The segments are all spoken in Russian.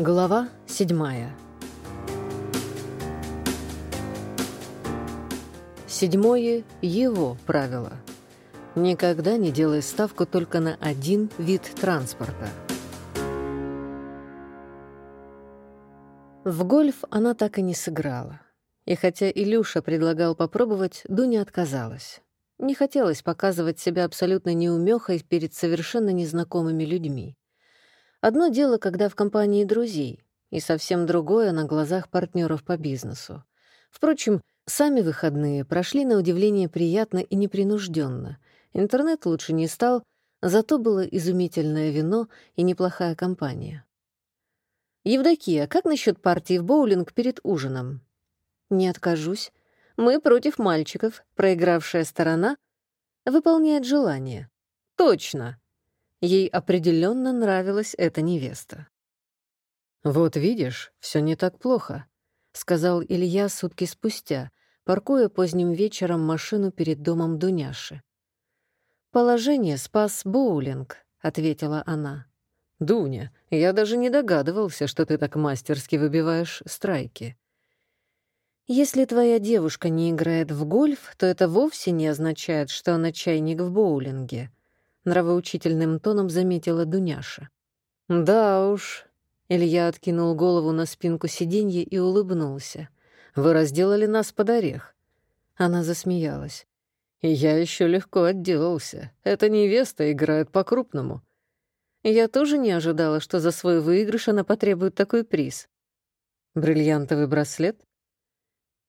Глава седьмая. Седьмое — его правило. Никогда не делай ставку только на один вид транспорта. В гольф она так и не сыграла. И хотя Илюша предлагал попробовать, Дуня отказалась. Не хотелось показывать себя абсолютно неумехой перед совершенно незнакомыми людьми. Одно дело, когда в компании друзей, и совсем другое на глазах партнеров по бизнесу. Впрочем, сами выходные прошли на удивление приятно и непринужденно. Интернет лучше не стал, зато было изумительное вино и неплохая компания. «Евдокия, как насчет партии в боулинг перед ужином?» «Не откажусь. Мы против мальчиков. Проигравшая сторона выполняет желание». «Точно!» Ей определенно нравилась эта невеста. «Вот видишь, все не так плохо», — сказал Илья сутки спустя, паркуя поздним вечером машину перед домом Дуняши. «Положение спас боулинг», — ответила она. «Дуня, я даже не догадывался, что ты так мастерски выбиваешь страйки». «Если твоя девушка не играет в гольф, то это вовсе не означает, что она чайник в боулинге», — нравоучительным тоном заметила Дуняша. «Да уж». Илья откинул голову на спинку сиденья и улыбнулся. «Вы разделали нас под орех». Она засмеялась. «И я еще легко отделался. Эта невеста играет по-крупному». Я тоже не ожидала, что за свой выигрыш она потребует такой приз. «Бриллиантовый браслет?»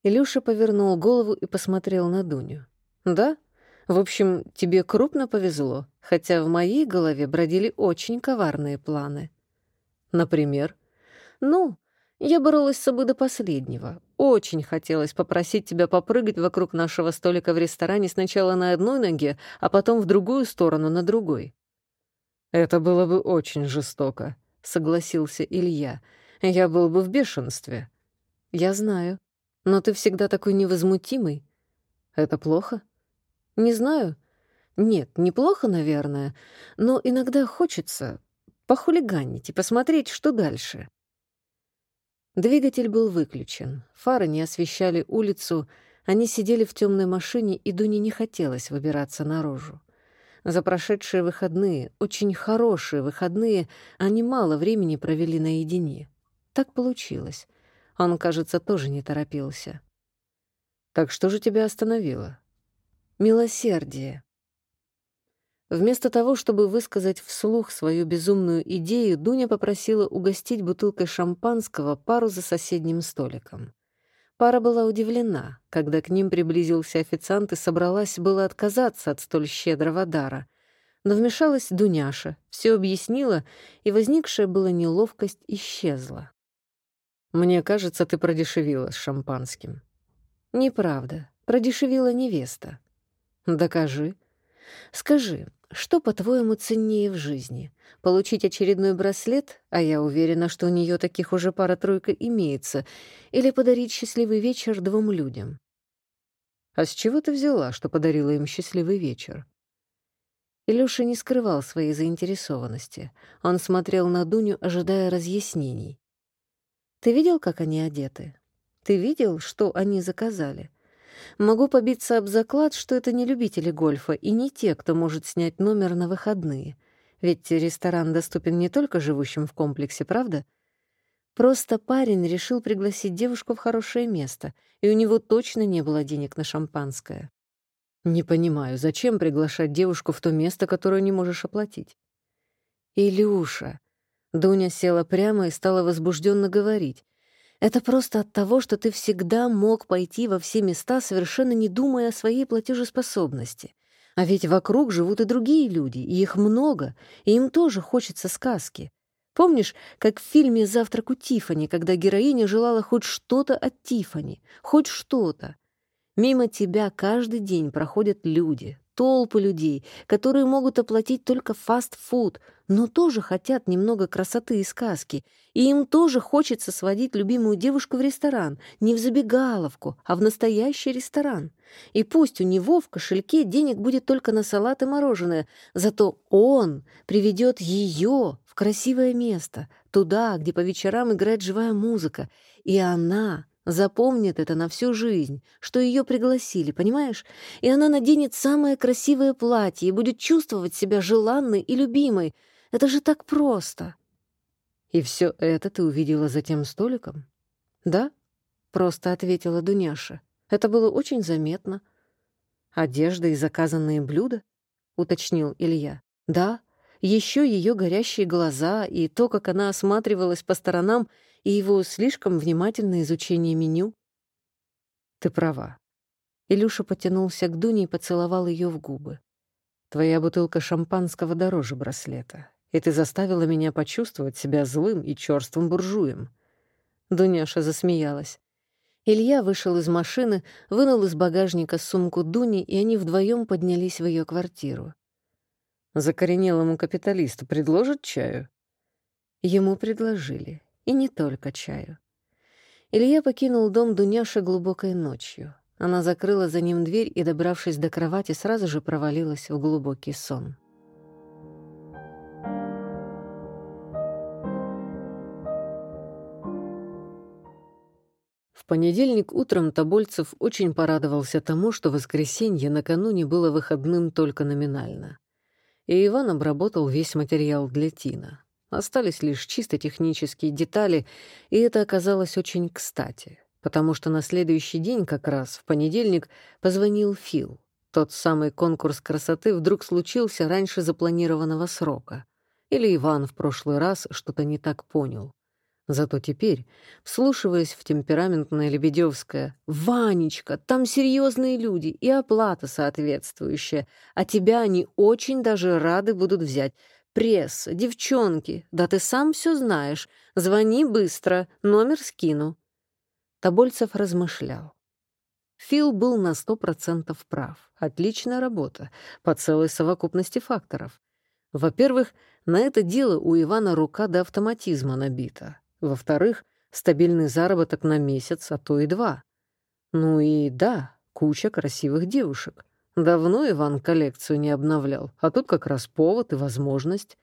Илюша повернул голову и посмотрел на Дуню. «Да?» В общем, тебе крупно повезло, хотя в моей голове бродили очень коварные планы. Например? Ну, я боролась с собой до последнего. Очень хотелось попросить тебя попрыгать вокруг нашего столика в ресторане сначала на одной ноге, а потом в другую сторону на другой. Это было бы очень жестоко, согласился Илья. Я был бы в бешенстве. Я знаю. Но ты всегда такой невозмутимый. Это плохо? Не знаю. Нет, неплохо, наверное, но иногда хочется похулиганить и посмотреть, что дальше. Двигатель был выключен, фары не освещали улицу, они сидели в темной машине, и Дуне не хотелось выбираться наружу. За прошедшие выходные, очень хорошие выходные, они мало времени провели наедине. Так получилось. Он, кажется, тоже не торопился. «Так что же тебя остановило?» Милосердие. Вместо того, чтобы высказать вслух свою безумную идею, Дуня попросила угостить бутылкой шампанского пару за соседним столиком. Пара была удивлена, когда к ним приблизился официант и собралась было отказаться от столь щедрого дара. Но вмешалась Дуняша, все объяснила, и возникшая была неловкость исчезла. «Мне кажется, ты продешевила с шампанским». «Неправда. Продешевила невеста. Докажи. Скажи, что, по-твоему, ценнее в жизни? Получить очередной браслет, а я уверена, что у нее таких уже пара-тройка имеется, или подарить счастливый вечер двум людям? А с чего ты взяла, что подарила им счастливый вечер? Илюша не скрывал своей заинтересованности. Он смотрел на Дуню, ожидая разъяснений. «Ты видел, как они одеты? Ты видел, что они заказали?» Могу побиться об заклад, что это не любители гольфа и не те, кто может снять номер на выходные. Ведь ресторан доступен не только живущим в комплексе, правда? Просто парень решил пригласить девушку в хорошее место, и у него точно не было денег на шампанское. Не понимаю, зачем приглашать девушку в то место, которое не можешь оплатить? Илюша. Дуня села прямо и стала возбужденно говорить. Это просто от того, что ты всегда мог пойти во все места, совершенно не думая о своей платежеспособности. А ведь вокруг живут и другие люди, и их много, и им тоже хочется сказки. Помнишь, как в фильме «Завтрак у Тифани», когда героиня желала хоть что-то от Тифани, хоть что-то? Мимо тебя каждый день проходят люди, толпы людей, которые могут оплатить только фастфуд, но тоже хотят немного красоты и сказки, и им тоже хочется сводить любимую девушку в ресторан, не в забегаловку, а в настоящий ресторан. И пусть у него в кошельке денег будет только на салат и мороженое, зато он приведет ее в красивое место, туда, где по вечерам играет живая музыка, и она запомнит это на всю жизнь, что ее пригласили, понимаешь? И она наденет самое красивое платье и будет чувствовать себя желанной и любимой. Это же так просто. И все это ты увидела за тем столиком? Да, просто ответила Дуняша. Это было очень заметно. Одежда и заказанные блюда? уточнил Илья. Да, еще ее горящие глаза и то, как она осматривалась по сторонам, и его слишком внимательное изучение меню. Ты права. Илюша потянулся к Дуне и поцеловал ее в губы. Твоя бутылка шампанского дороже браслета, и ты заставила меня почувствовать себя злым и черствым буржуем. Дуняша засмеялась. Илья вышел из машины, вынул из багажника сумку Дуни, и они вдвоем поднялись в ее квартиру. Закоренелому капиталисту предложат чаю? Ему предложили. И не только чаю. Илья покинул дом Дуняши глубокой ночью. Она закрыла за ним дверь и, добравшись до кровати, сразу же провалилась в глубокий сон. В понедельник утром Тобольцев очень порадовался тому, что воскресенье накануне было выходным только номинально. И Иван обработал весь материал для Тина. Остались лишь чисто технические детали, и это оказалось очень кстати, потому что на следующий день, как раз в понедельник, позвонил Фил. Тот самый конкурс красоты вдруг случился раньше запланированного срока. Или Иван в прошлый раз что-то не так понял. Зато теперь, вслушиваясь в темпераментное Лебедевское, «Ванечка, там серьезные люди и оплата соответствующая, а тебя они очень даже рады будут взять. Пресса, девчонки, да ты сам все знаешь. Звони быстро, номер скину». Тобольцев размышлял. Фил был на сто процентов прав. Отличная работа, по целой совокупности факторов. Во-первых, на это дело у Ивана рука до автоматизма набита. Во-вторых, стабильный заработок на месяц, а то и два. Ну и да, куча красивых девушек. Давно Иван коллекцию не обновлял, а тут как раз повод и возможность.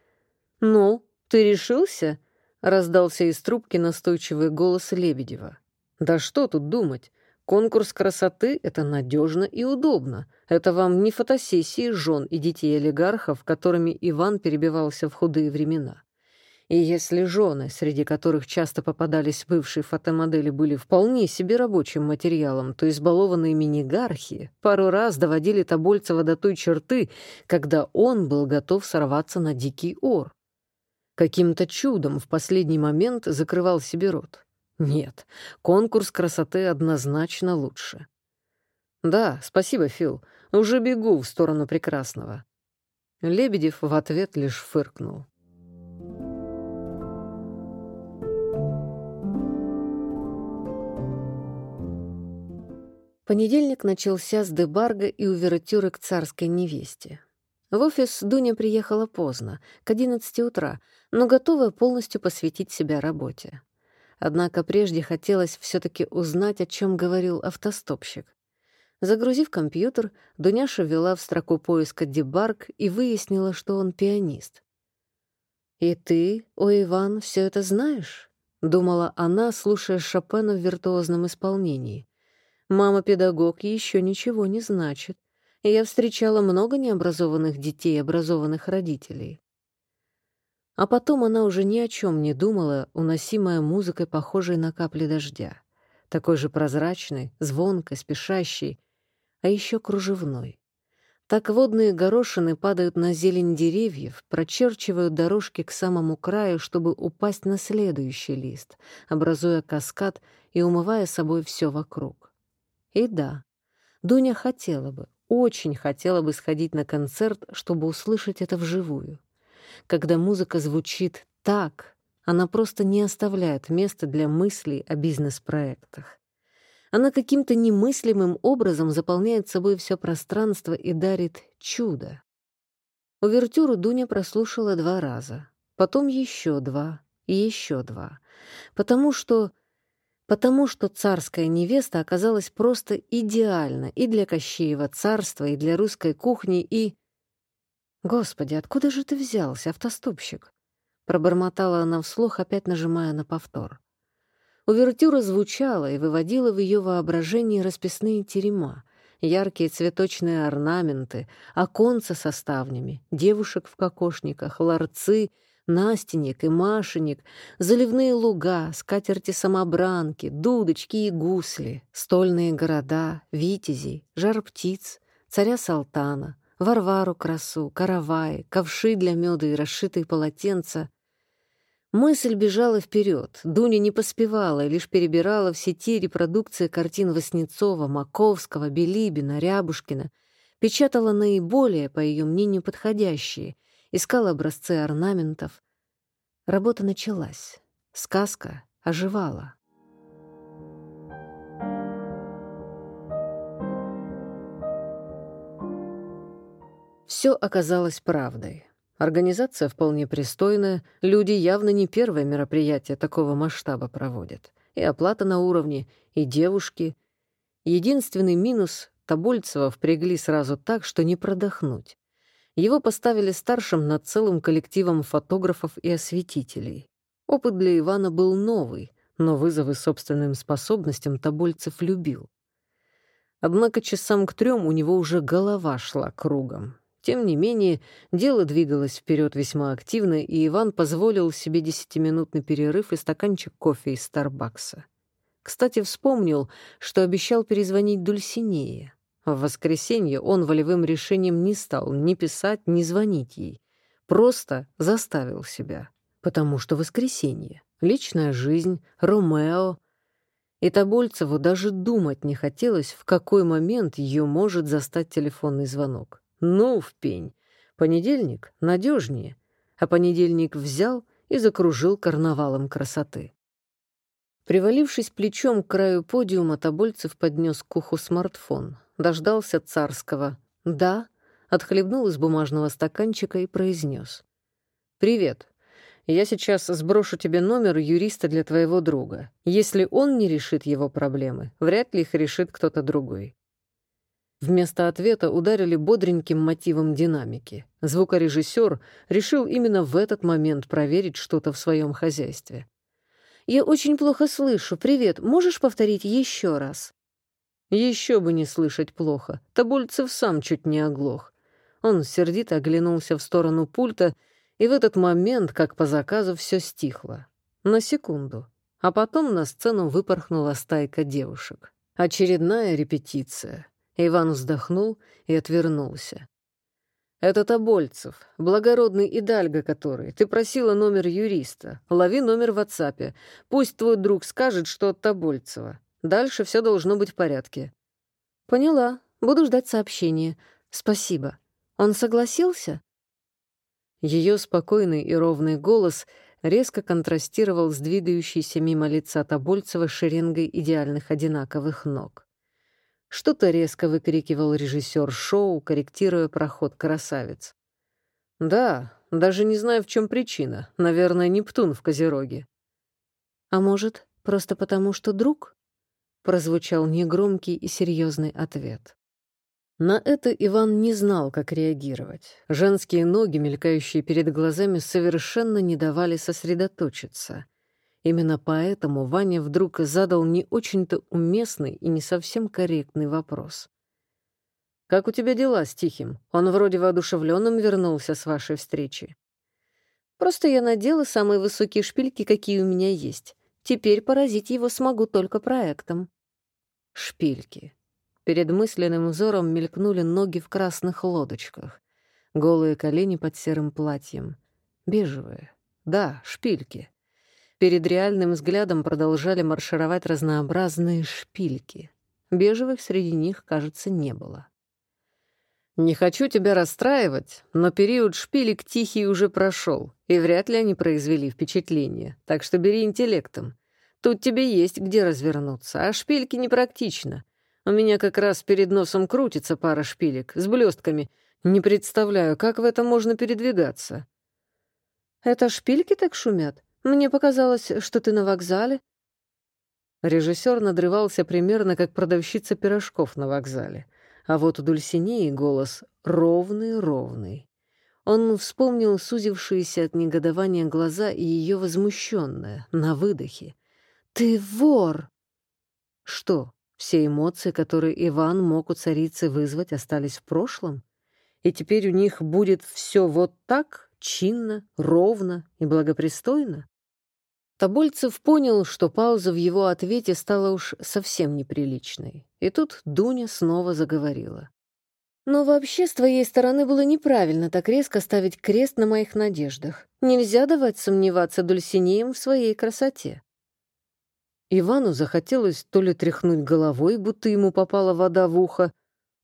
«Ну, ты решился?» — раздался из трубки настойчивый голос Лебедева. «Да что тут думать? Конкурс красоты — это надежно и удобно. Это вам не фотосессии жен и детей олигархов, которыми Иван перебивался в худые времена. И если жены, среди которых часто попадались бывшие фотомодели, были вполне себе рабочим материалом, то избалованные минигархи пару раз доводили Тобольцева до той черты, когда он был готов сорваться на дикий ор. Каким-то чудом в последний момент закрывал себе рот. Нет, конкурс красоты однозначно лучше. «Да, спасибо, Фил. Уже бегу в сторону прекрасного». Лебедев в ответ лишь фыркнул. Понедельник начался с дебарга и увертюры к царской невесте. В офис Дуня приехала поздно, к 11 утра, но готовая полностью посвятить себя работе. Однако прежде хотелось все таки узнать, о чем говорил автостопщик. Загрузив компьютер, Дуняша ввела в строку поиска дебарг и выяснила, что он пианист. «И ты, о Иван, все это знаешь?» — думала она, слушая Шопена в виртуозном исполнении. Мама-педагог еще ничего не значит. Я встречала много необразованных детей и образованных родителей. А потом она уже ни о чем не думала, уносимая музыкой, похожей на капли дождя. Такой же прозрачной, звонкой, спешащей, а еще кружевной. Так водные горошины падают на зелень деревьев, прочерчивают дорожки к самому краю, чтобы упасть на следующий лист, образуя каскад и умывая собой все вокруг. И да, Дуня хотела бы, очень хотела бы сходить на концерт, чтобы услышать это вживую. Когда музыка звучит так, она просто не оставляет места для мыслей о бизнес-проектах. Она каким-то немыслимым образом заполняет собой все пространство и дарит чудо. Увертюру Дуня прослушала два раза, потом еще два и еще два, потому что... потому что царская невеста оказалась просто идеальна и для Кощеева царства, и для русской кухни, и... «Господи, откуда же ты взялся, автостопщик?» Пробормотала она вслух, опять нажимая на повтор. Увертюра звучала и выводила в ее воображении расписные терема, яркие цветочные орнаменты, оконца со ставнями, девушек в кокошниках, ларцы, настенек и машенек, заливные луга, скатерти-самобранки, дудочки и гусли, стольные города, витязей, жар-птиц, царя Салтана, Варвару красу, караваи, ковши для меда и расшитые полотенца, Мысль бежала вперед. Дуня не поспевала лишь перебирала в сети репродукции картин Васнецова, Маковского, Белибина, Рябушкина, печатала наиболее, по ее мнению, подходящие, искала образцы орнаментов. Работа началась. Сказка оживала. Все оказалось правдой. Организация вполне пристойная, люди явно не первое мероприятие такого масштаба проводят. И оплата на уровне, и девушки. Единственный минус — Тобольцева впрягли сразу так, что не продохнуть. Его поставили старшим над целым коллективом фотографов и осветителей. Опыт для Ивана был новый, но вызовы собственным способностям Тобольцев любил. Однако часам к трем у него уже голова шла кругом. Тем не менее, дело двигалось вперед весьма активно, и Иван позволил себе десятиминутный перерыв и стаканчик кофе из Старбакса. Кстати, вспомнил, что обещал перезвонить Дульсинее. В воскресенье он волевым решением не стал ни писать, ни звонить ей. Просто заставил себя. Потому что воскресенье, личная жизнь, Ромео. И Тобольцеву даже думать не хотелось, в какой момент ее может застать телефонный звонок. Ну, в пень. Понедельник надежнее. А понедельник взял и закружил карнавалом красоты. Привалившись плечом к краю подиума, Тобольцев поднес к уху смартфон, дождался царского «да», отхлебнул из бумажного стаканчика и произнес. «Привет. Я сейчас сброшу тебе номер юриста для твоего друга. Если он не решит его проблемы, вряд ли их решит кто-то другой. Вместо ответа ударили бодреньким мотивом динамики. Звукорежиссер решил именно в этот момент проверить что-то в своем хозяйстве. «Я очень плохо слышу. Привет. Можешь повторить еще раз?» Еще бы не слышать плохо. Тобольцев сам чуть не оглох. Он сердито оглянулся в сторону пульта, и в этот момент, как по заказу, все стихло. На секунду. А потом на сцену выпорхнула стайка девушек. Очередная репетиция. Иван вздохнул и отвернулся. «Это Тобольцев, благородный идальго который. Ты просила номер юриста. Лови номер в WhatsApp. Пусть твой друг скажет, что от Тобольцева. Дальше все должно быть в порядке». «Поняла. Буду ждать сообщения. Спасибо. Он согласился?» Ее спокойный и ровный голос резко контрастировал с двигающейся мимо лица Тобольцева шеренгой идеальных одинаковых ног. Что-то резко выкрикивал режиссер шоу, корректируя проход красавиц. «Да, даже не знаю, в чем причина. Наверное, Нептун в Козероге». «А может, просто потому, что друг?» Прозвучал негромкий и серьезный ответ. На это Иван не знал, как реагировать. Женские ноги, мелькающие перед глазами, совершенно не давали сосредоточиться — Именно поэтому Ваня вдруг задал не очень-то уместный и не совсем корректный вопрос. «Как у тебя дела с Тихим? Он вроде воодушевленным вернулся с вашей встречи». «Просто я надела самые высокие шпильки, какие у меня есть. Теперь поразить его смогу только проектом». Шпильки. Перед мысленным взором мелькнули ноги в красных лодочках. Голые колени под серым платьем. Бежевые. Да, шпильки. Перед реальным взглядом продолжали маршировать разнообразные шпильки. Бежевых среди них, кажется, не было. «Не хочу тебя расстраивать, но период шпилек тихий уже прошел, и вряд ли они произвели впечатление, так что бери интеллектом. Тут тебе есть где развернуться, а шпильки непрактично. У меня как раз перед носом крутится пара шпилек с блестками. Не представляю, как в этом можно передвигаться». «Это шпильки так шумят? Мне показалось, что ты на вокзале». Режиссер надрывался примерно как продавщица пирожков на вокзале, а вот у Дульсинеи голос ровный-ровный. Он вспомнил сузившиеся от негодования глаза и ее возмущенное, на выдохе. «Ты вор!» Что, все эмоции, которые Иван мог у царицы вызвать, остались в прошлом? И теперь у них будет все вот так, чинно, ровно и благопристойно? Тобольцев понял, что пауза в его ответе стала уж совсем неприличной. И тут Дуня снова заговорила. «Но вообще с твоей стороны было неправильно так резко ставить крест на моих надеждах. Нельзя давать сомневаться Дульсинеям в своей красоте». Ивану захотелось то ли тряхнуть головой, будто ему попала вода в ухо,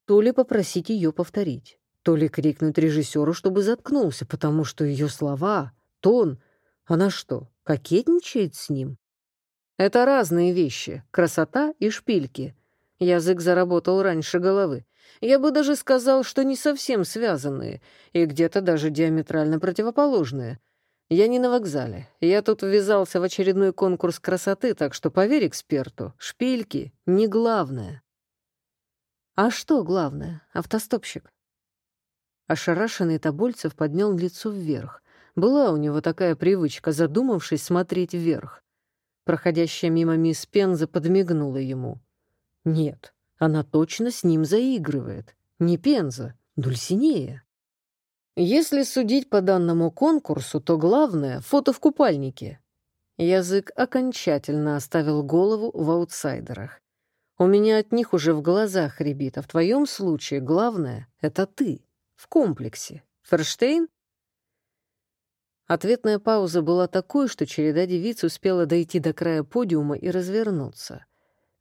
то ли попросить ее повторить, то ли крикнуть режиссеру, чтобы заткнулся, потому что ее слова, тон... Она что, кокетничает с ним? Это разные вещи — красота и шпильки. Язык заработал раньше головы. Я бы даже сказал, что не совсем связанные и где-то даже диаметрально противоположные — я не на вокзале. Я тут ввязался в очередной конкурс красоты, так что, поверь эксперту, шпильки — не главное. А что главное? Автостопщик. Ошарашенный Тобольцев поднял лицо вверх. Была у него такая привычка, задумавшись, смотреть вверх. Проходящая мимо мисс Пенза подмигнула ему. Нет, она точно с ним заигрывает. Не Пенза, Дульсинея. Если судить по данному конкурсу, то главное — фото в купальнике. Язык окончательно оставил голову в аутсайдерах. У меня от них уже в глазах ребит, а в твоем случае главное — это ты, в комплексе. Ферштейн? Ответная пауза была такой, что череда девиц успела дойти до края подиума и развернуться,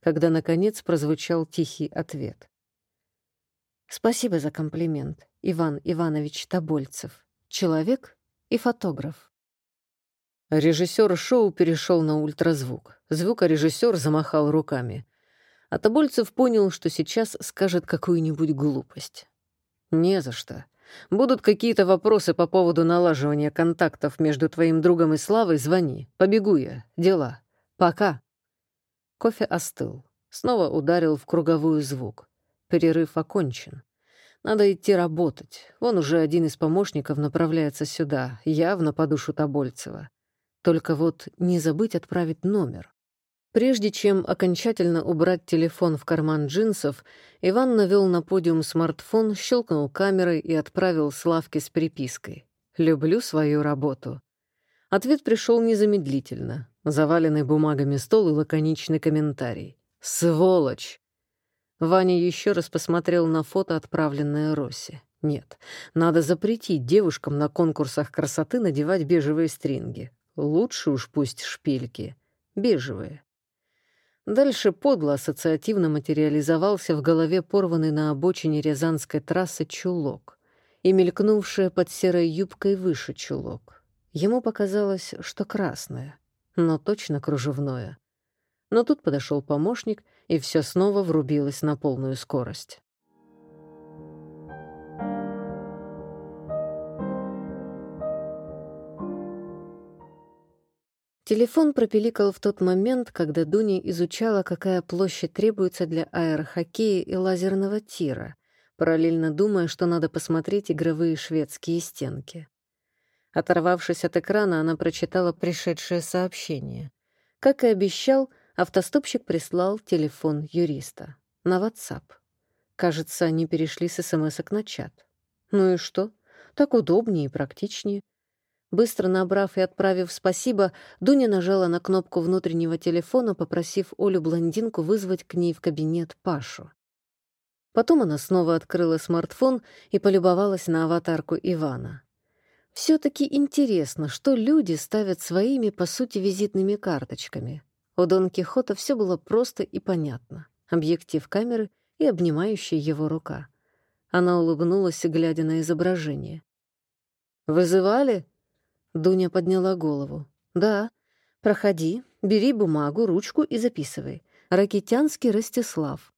когда, наконец, прозвучал тихий ответ. «Спасибо за комплимент. Иван Иванович Тобольцев, человек и фотограф. Режиссер шоу перешел на ультразвук. Звукорежиссер замахал руками. А Тобольцев понял, что сейчас скажет какую-нибудь глупость. «Не за что. Будут какие-то вопросы по поводу налаживания контактов между твоим другом и Славой, звони. Побегу я. Дела. Пока». Кофе остыл. Снова ударил в круговую звук. Перерыв окончен. Надо идти работать. Вон уже один из помощников направляется сюда, явно по душу Тобольцева. Только вот не забыть отправить номер. Прежде чем окончательно убрать телефон в карман джинсов, Иван навел на подиум смартфон, щелкнул камерой и отправил Славке с припиской. «Люблю свою работу». Ответ пришел незамедлительно. Заваленный бумагами стол и лаконичный комментарий. «Сволочь!» Ваня еще раз посмотрел на фото, отправленное Росе. Нет, надо запретить девушкам на конкурсах красоты надевать бежевые стринги. Лучше уж пусть шпильки. Бежевые. Дальше подло ассоциативно материализовался в голове порванный на обочине Рязанской трассы чулок и мелькнувшая под серой юбкой выше чулок. Ему показалось, что красное, но точно кружевное. Но тут подошел помощник и все снова врубилось на полную скорость. Телефон пропеликал в тот момент, когда Дуня изучала, какая площадь требуется для аэрохоккея и лазерного тира, параллельно думая, что надо посмотреть игровые шведские стенки. Оторвавшись от экрана, она прочитала пришедшее сообщение. Как и обещал, Автостопщик прислал телефон юриста. На WhatsApp. Кажется, они перешли с смс на чат. Ну и что? Так удобнее и практичнее. Быстро набрав и отправив «спасибо», Дуня нажала на кнопку внутреннего телефона, попросив Олю-блондинку вызвать к ней в кабинет Пашу. Потом она снова открыла смартфон и полюбовалась на аватарку Ивана. все таки интересно, что люди ставят своими, по сути, визитными карточками. У Дон Кихота все было просто и понятно. Объектив камеры и обнимающая его рука. Она улыбнулась, глядя на изображение. «Вызывали?» Дуня подняла голову. «Да. Проходи, бери бумагу, ручку и записывай. Ракитянский Ростислав».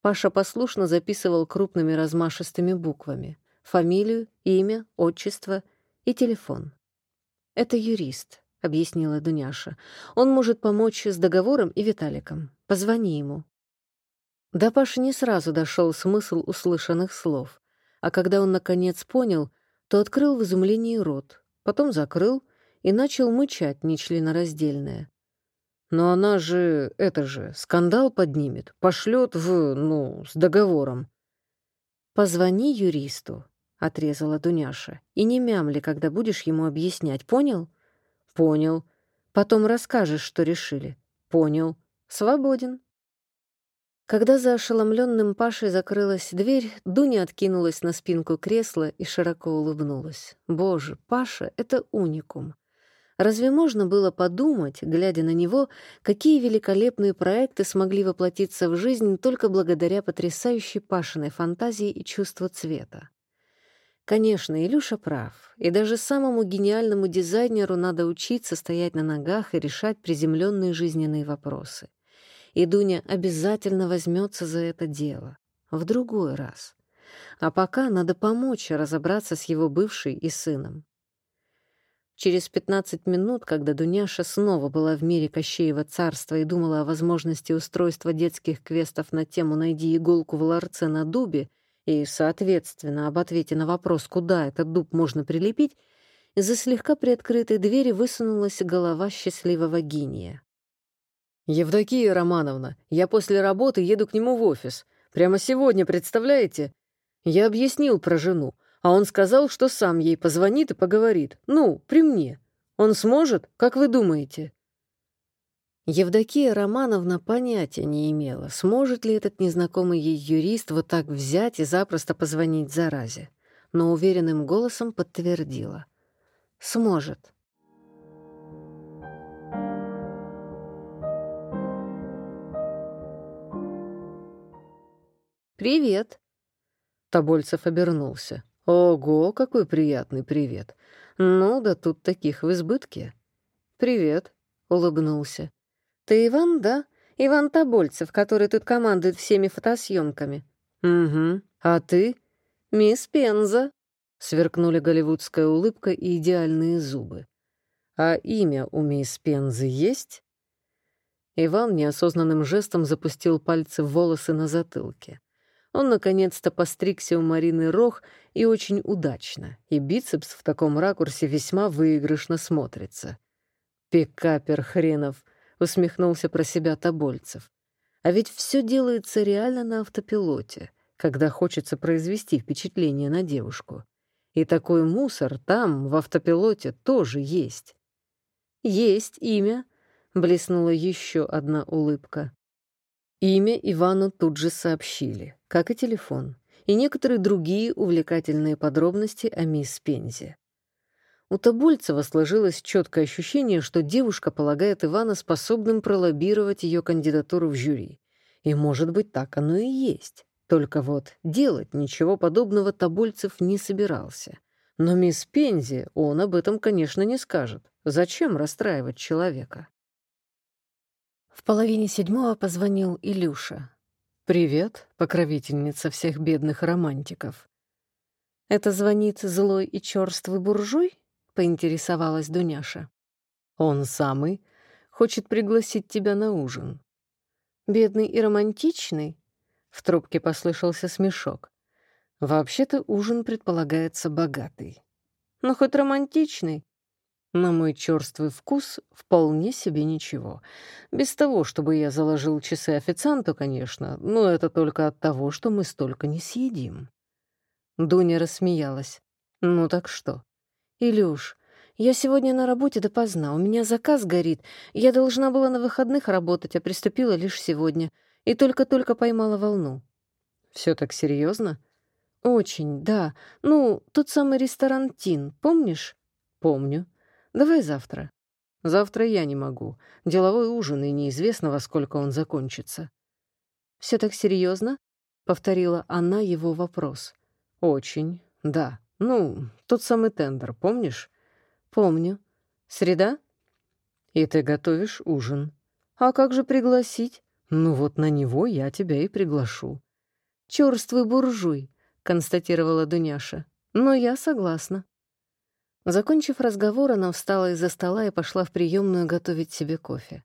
Паша послушно записывал крупными размашистыми буквами фамилию, имя, отчество и телефон. «Это юрист», — объяснила Дуняша. «Он может помочь с договором и Виталиком. Позвони ему». До Паши не сразу дошел смысл услышанных слов, а когда он наконец понял, то открыл в изумлении рот, потом закрыл и начал мычать нечленораздельное. «Но она же, это же, скандал поднимет, пошлет в, ну, с договором». «Позвони юристу», — отрезала Дуняша, «и не мямли, когда будешь ему объяснять, понял?» «Понял. Потом расскажешь, что решили». «Понял. Свободен». Когда за ошеломленным Пашей закрылась дверь, Дуня откинулась на спинку кресла и широко улыбнулась. «Боже, Паша — это уникум. Разве можно было подумать, глядя на него, какие великолепные проекты смогли воплотиться в жизнь только благодаря потрясающей Пашиной фантазии и чувству цвета? Конечно, Илюша прав, и даже самому гениальному дизайнеру надо учиться стоять на ногах и решать приземленные жизненные вопросы и Дуня обязательно возьмется за это дело. В другой раз. А пока надо помочь разобраться с его бывшей и сыном. Через 15 минут, когда Дуняша снова была в мире Кощеева царства и думала о возможности устройства детских квестов на тему «Найди иголку в ларце на дубе» и, соответственно, об ответе на вопрос, куда этот дуб можно прилепить, из-за слегка приоткрытой двери высунулась голова счастливого гения. «Евдокия Романовна, я после работы еду к нему в офис. Прямо сегодня, представляете? Я объяснил про жену, а он сказал, что сам ей позвонит и поговорит. Ну, при мне. Он сможет, как вы думаете?» Евдокия Романовна понятия не имела, сможет ли этот незнакомый ей юрист вот так взять и запросто позвонить заразе, но уверенным голосом подтвердила. «Сможет». «Привет!» Тобольцев обернулся. «Ого, какой приятный привет! Ну да тут таких в избытке». «Привет», — улыбнулся. «Ты Иван, да? Иван Тобольцев, который тут командует всеми фотосъемками». «Угу. А ты?» «Мисс Пенза», — сверкнули голливудская улыбка и идеальные зубы. «А имя у мисс Пензы есть?» Иван неосознанным жестом запустил пальцы в волосы на затылке. Он наконец-то постригся у Марины Рох и очень удачно, и бицепс в таком ракурсе весьма выигрышно смотрится. «Пикапер хренов!» — усмехнулся про себя Тобольцев. «А ведь все делается реально на автопилоте, когда хочется произвести впечатление на девушку. И такой мусор там, в автопилоте, тоже есть». «Есть имя», — блеснула еще одна улыбка. Имя Ивану тут же сообщили, как и телефон, и некоторые другие увлекательные подробности о мисс Пензе. У Тобольцева сложилось четкое ощущение, что девушка полагает Ивана способным пролоббировать ее кандидатуру в жюри. И, может быть, так оно и есть. Только вот делать ничего подобного Тобольцев не собирался. Но мисс Пензи он об этом, конечно, не скажет. Зачем расстраивать человека? В половине седьмого позвонил Илюша. «Привет, покровительница всех бедных романтиков». «Это звонит злой и чёрствый буржуй?» — поинтересовалась Дуняша. «Он самый. Хочет пригласить тебя на ужин». «Бедный и романтичный?» В трубке послышался смешок. «Вообще-то ужин предполагается богатый». «Ну, хоть романтичный». На мой черствый вкус вполне себе ничего. Без того, чтобы я заложил часы официанту, конечно, но это только от того, что мы столько не съедим. Дуня рассмеялась. «Ну так что?» «Илюш, я сегодня на работе допоздна, у меня заказ горит. Я должна была на выходных работать, а приступила лишь сегодня. И только-только поймала волну». Все так серьезно? «Очень, да. Ну, тот самый ресторан Тин, помнишь?» «Помню. Давай завтра. Завтра я не могу. Деловой ужин, и неизвестно, во сколько он закончится. Все так серьезно? повторила она его вопрос. Очень, да. Ну, тот самый тендер, помнишь? Помню. Среда? И ты готовишь ужин. А как же пригласить? Ну вот на него я тебя и приглашу. Чёрствый буржуй», — констатировала Дуняша. «Но я согласна». Закончив разговор, она встала из-за стола и пошла в приемную готовить себе кофе.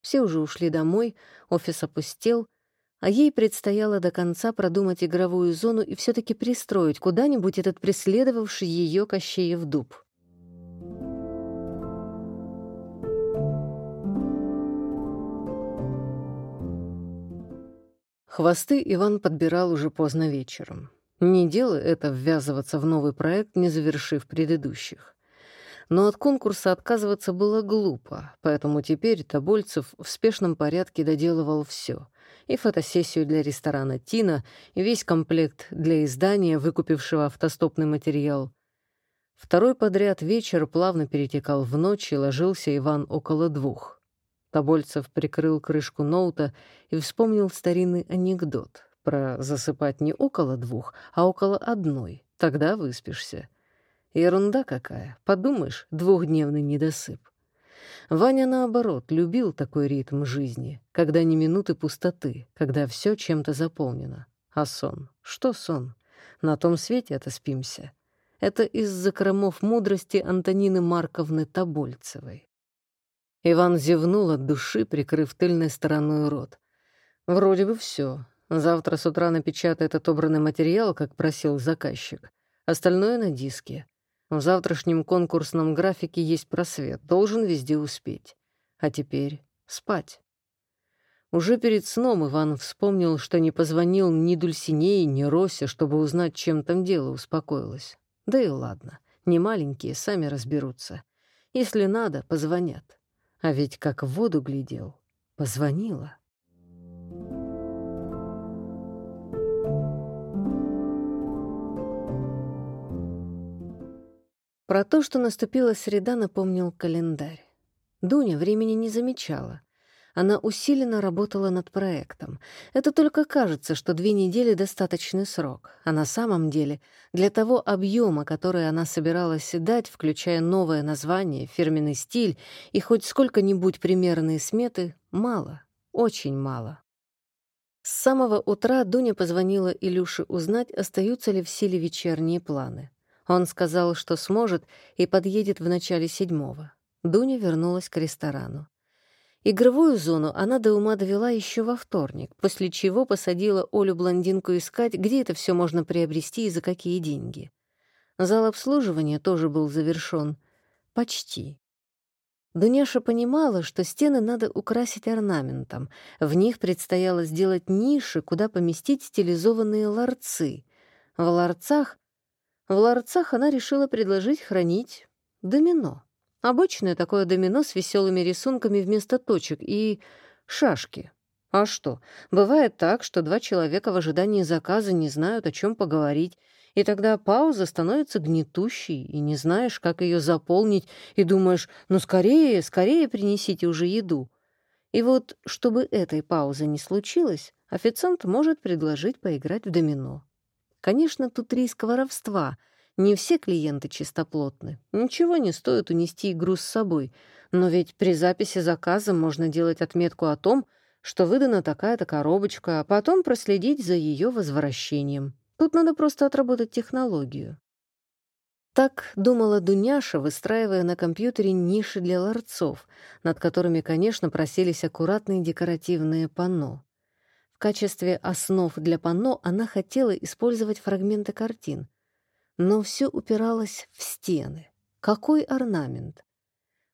Все уже ушли домой, офис опустел, а ей предстояло до конца продумать игровую зону и все таки пристроить куда-нибудь этот преследовавший ее Кощеев дуб. Хвосты Иван подбирал уже поздно вечером. Не дело это ввязываться в новый проект, не завершив предыдущих. Но от конкурса отказываться было глупо, поэтому теперь Тобольцев в спешном порядке доделывал все: И фотосессию для ресторана «Тина», и весь комплект для издания, выкупившего автостопный материал. Второй подряд вечер плавно перетекал в ночь, и ложился Иван около двух. Тобольцев прикрыл крышку ноута и вспомнил старинный анекдот про засыпать не около двух, а около одной. Тогда выспишься. Ерунда какая. Подумаешь, двухдневный недосып. Ваня, наоборот, любил такой ритм жизни, когда не минуты пустоты, когда все чем-то заполнено. А сон? Что сон? На том свете это спимся. Это из закромов мудрости Антонины Марковны Тобольцевой. Иван зевнул от души, прикрыв тыльной стороной рот. «Вроде бы все. Завтра с утра напечатает отобранный материал, как просил заказчик. Остальное на диске. В завтрашнем конкурсном графике есть просвет. Должен везде успеть. А теперь спать». Уже перед сном Иван вспомнил, что не позвонил ни Дульсинеи, ни Росе, чтобы узнать, чем там дело успокоилось. Да и ладно, не маленькие, сами разберутся. Если надо, позвонят. А ведь как в воду глядел. Позвонила. Про то, что наступила среда, напомнил календарь. Дуня времени не замечала. Она усиленно работала над проектом. Это только кажется, что две недели — достаточный срок. А на самом деле для того объема, который она собиралась дать, включая новое название, фирменный стиль и хоть сколько-нибудь примерные сметы, мало, очень мало. С самого утра Дуня позвонила Илюше узнать, остаются ли в силе вечерние планы. Он сказал, что сможет, и подъедет в начале седьмого. Дуня вернулась к ресторану. Игровую зону она до ума довела еще во вторник, после чего посадила Олю-блондинку искать, где это все можно приобрести и за какие деньги. Зал обслуживания тоже был завершен. Почти. Дуняша понимала, что стены надо украсить орнаментом. В них предстояло сделать ниши, куда поместить стилизованные ларцы. В ларцах... В ларцах она решила предложить хранить домино. Обычное такое домино с веселыми рисунками вместо точек и шашки. А что, бывает так, что два человека в ожидании заказа не знают, о чем поговорить, и тогда пауза становится гнетущей, и не знаешь, как ее заполнить, и думаешь, ну скорее, скорее принесите уже еду. И вот, чтобы этой паузы не случилось, официант может предложить поиграть в домино. Конечно, тут риск воровства — не все клиенты чистоплотны. Ничего не стоит унести игру с собой. Но ведь при записи заказа можно делать отметку о том, что выдана такая-то коробочка, а потом проследить за ее возвращением. Тут надо просто отработать технологию. Так думала Дуняша, выстраивая на компьютере ниши для ларцов, над которыми, конечно, просились аккуратные декоративные панно. В качестве основ для панно она хотела использовать фрагменты картин, но все упиралось в стены. Какой орнамент?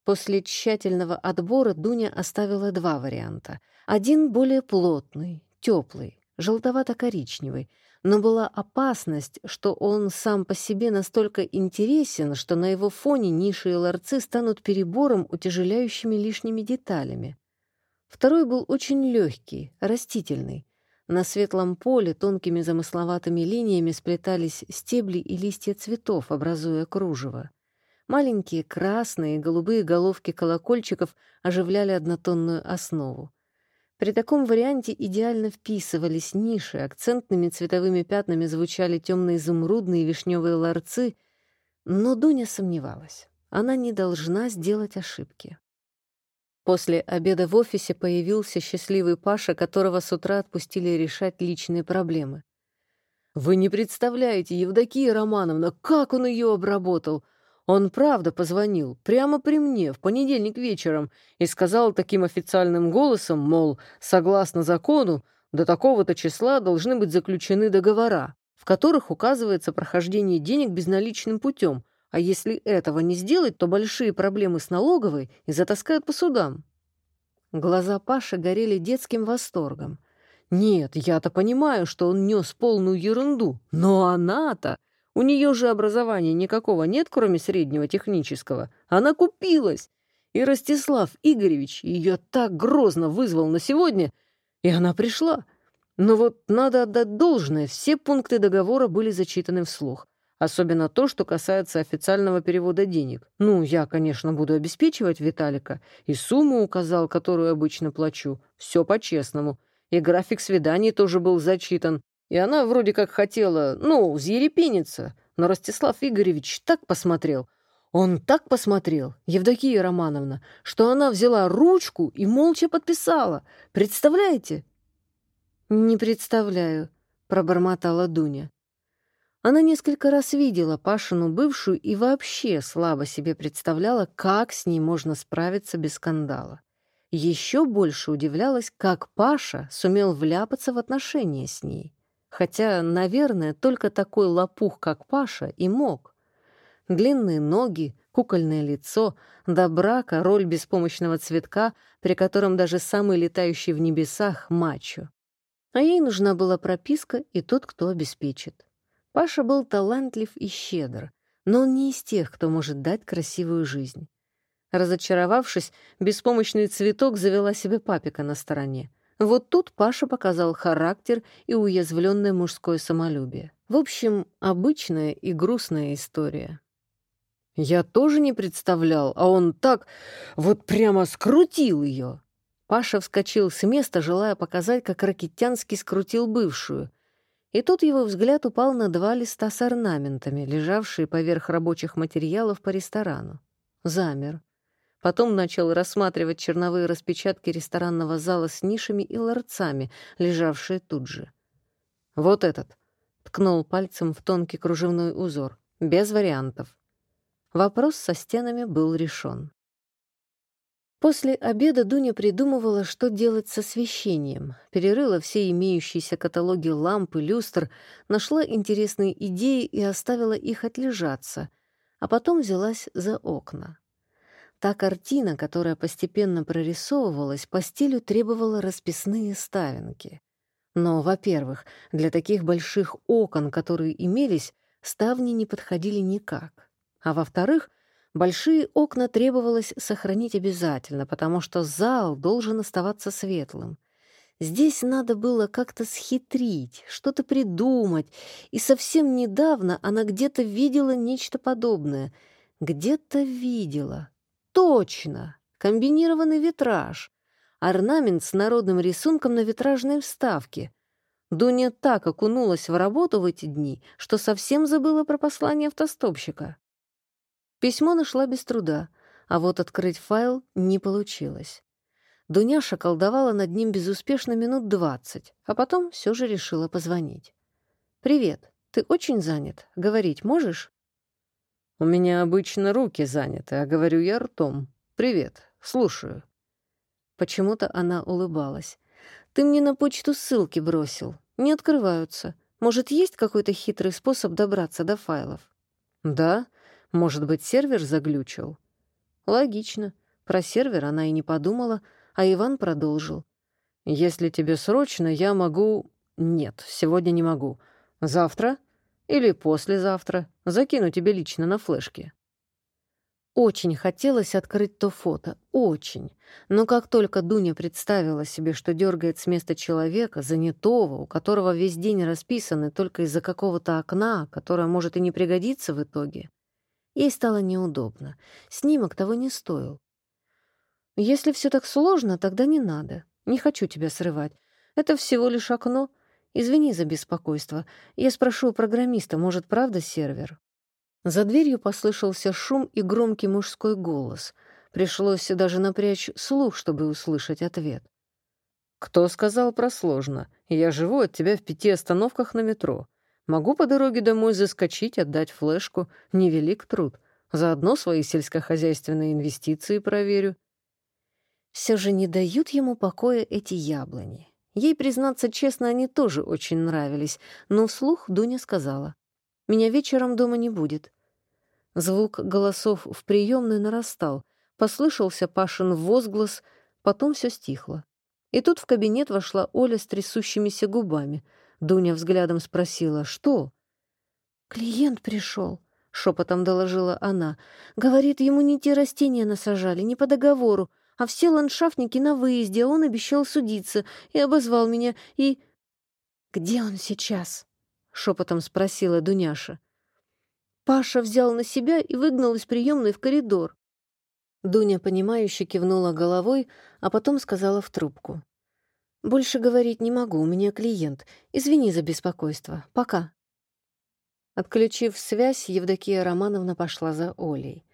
После тщательного отбора Дуня оставила два варианта. Один более плотный, теплый, желтовато-коричневый, но была опасность, что он сам по себе настолько интересен, что на его фоне ниши и ларцы станут перебором, утяжеляющими лишними деталями. Второй был очень легкий, растительный, на светлом поле тонкими замысловатыми линиями сплетались стебли и листья цветов, образуя кружево. Маленькие красные и голубые головки колокольчиков оживляли однотонную основу. При таком варианте идеально вписывались ниши, акцентными цветовыми пятнами звучали темные изумрудные вишневые ларцы, но Дуня сомневалась. Она не должна сделать ошибки. После обеда в офисе появился счастливый Паша, которого с утра отпустили решать личные проблемы. Вы не представляете, Евдокия Романовна, как он ее обработал. Он правда позвонил, прямо при мне, в понедельник вечером, и сказал таким официальным голосом, мол, согласно закону, до такого-то числа должны быть заключены договора, в которых указывается прохождение денег безналичным путем, а если этого не сделать, то большие проблемы с налоговой и затаскают по судам. Глаза Паши горели детским восторгом. Нет, я-то понимаю, что он нес полную ерунду, но она-то... У нее же образования никакого нет, кроме среднего технического. Она купилась. И Ростислав Игоревич ее так грозно вызвал на сегодня, и она пришла. Но вот надо отдать должное, все пункты договора были зачитаны вслух. Особенно то, что касается официального перевода денег. Ну, я, конечно, буду обеспечивать Виталика. И сумму указал, которую обычно плачу. Все по-честному. И график свиданий тоже был зачитан. И она вроде как хотела, ну, взъерепениться. Но Ростислав Игоревич так посмотрел. Он так посмотрел, Евдокия Романовна, что она взяла ручку и молча подписала. Представляете? «Не представляю», — пробормотала Дуня. Она несколько раз видела Пашину бывшую и вообще слабо себе представляла, как с ней можно справиться без скандала. Еще больше удивлялась, как Паша сумел вляпаться в отношения с ней. Хотя, наверное, только такой лопух, как Паша, и мог. Длинные ноги, кукольное лицо, до брака роль беспомощного цветка, при котором даже самый летающий в небесах — мачо. А ей нужна была прописка и тот, кто обеспечит. Паша был талантлив и щедр, но он не из тех, кто может дать красивую жизнь. Разочаровавшись, беспомощный цветок завела себе папика на стороне. Вот тут Паша показал характер и уязвленное мужское самолюбие. В общем, обычная и грустная история. Я тоже не представлял, а он так вот прямо скрутил ее. Паша вскочил с места, желая показать, как Ракитянский скрутил бывшую — и тут его взгляд упал на два листа с орнаментами, лежавшие поверх рабочих материалов по ресторану. Замер. Потом начал рассматривать черновые распечатки ресторанного зала с нишами и ларцами, лежавшие тут же. «Вот этот», — ткнул пальцем в тонкий кружевной узор, без вариантов. Вопрос со стенами был решен. После обеда Дуня придумывала, что делать с освещением, перерыла все имеющиеся каталоги ламп и люстр, нашла интересные идеи и оставила их отлежаться, а потом взялась за окна. Та картина, которая постепенно прорисовывалась, по стилю требовала расписные ставинки. Но, во-первых, для таких больших окон, которые имелись, ставни не подходили никак. А во-вторых — Большие окна требовалось сохранить обязательно, потому что зал должен оставаться светлым. Здесь надо было как-то схитрить, что-то придумать, и совсем недавно она где-то видела нечто подобное. Где-то видела. Точно! Комбинированный витраж. Орнамент с народным рисунком на витражной вставке. Дуня так окунулась в работу в эти дни, что совсем забыла про послание автостопщика. Письмо нашла без труда, а вот открыть файл не получилось. Дуняша колдовала над ним безуспешно минут двадцать, а потом все же решила позвонить. «Привет, ты очень занят. Говорить можешь?» «У меня обычно руки заняты, а говорю я ртом. Привет, слушаю». Почему-то она улыбалась. «Ты мне на почту ссылки бросил. Не открываются. Может, есть какой-то хитрый способ добраться до файлов?» «Да, может быть, сервер заглючил? Логично. Про сервер она и не подумала, а Иван продолжил. Если тебе срочно, я могу... Нет, сегодня не могу. Завтра или послезавтра закину тебе лично на флешке. Очень хотелось открыть то фото, очень. Но как только Дуня представила себе, что дергает с места человека, занятого, у которого весь день расписаны только из-за какого-то окна, которое может и не пригодиться в итоге, Ей стало неудобно. Снимок того не стоил. «Если все так сложно, тогда не надо. Не хочу тебя срывать. Это всего лишь окно. Извини за беспокойство. Я спрошу у программиста, может, правда сервер?» За дверью послышался шум и громкий мужской голос. Пришлось даже напрячь слух, чтобы услышать ответ. «Кто сказал про сложно? Я живу от тебя в пяти остановках на метро. Могу по дороге домой заскочить, отдать флешку. Невелик труд. Заодно свои сельскохозяйственные инвестиции проверю. Все же не дают ему покоя эти яблони. Ей, признаться честно, они тоже очень нравились, но вслух Дуня сказала. «Меня вечером дома не будет». Звук голосов в приемной нарастал. Послышался Пашин возглас, потом все стихло. И тут в кабинет вошла Оля с трясущимися губами. Дуня взглядом спросила, что? «Клиент пришел», — шепотом доложила она. «Говорит, ему не те растения насажали, не по договору, а все ландшафтники на выезде, а он обещал судиться и обозвал меня, и...» «Где он сейчас?» — шепотом спросила Дуняша. Паша взял на себя и выгнал из приемной в коридор. Дуня, понимающе кивнула головой, а потом сказала в трубку. «Больше говорить не могу, у меня клиент. Извини за беспокойство. Пока». Отключив связь, Евдокия Романовна пошла за Олей.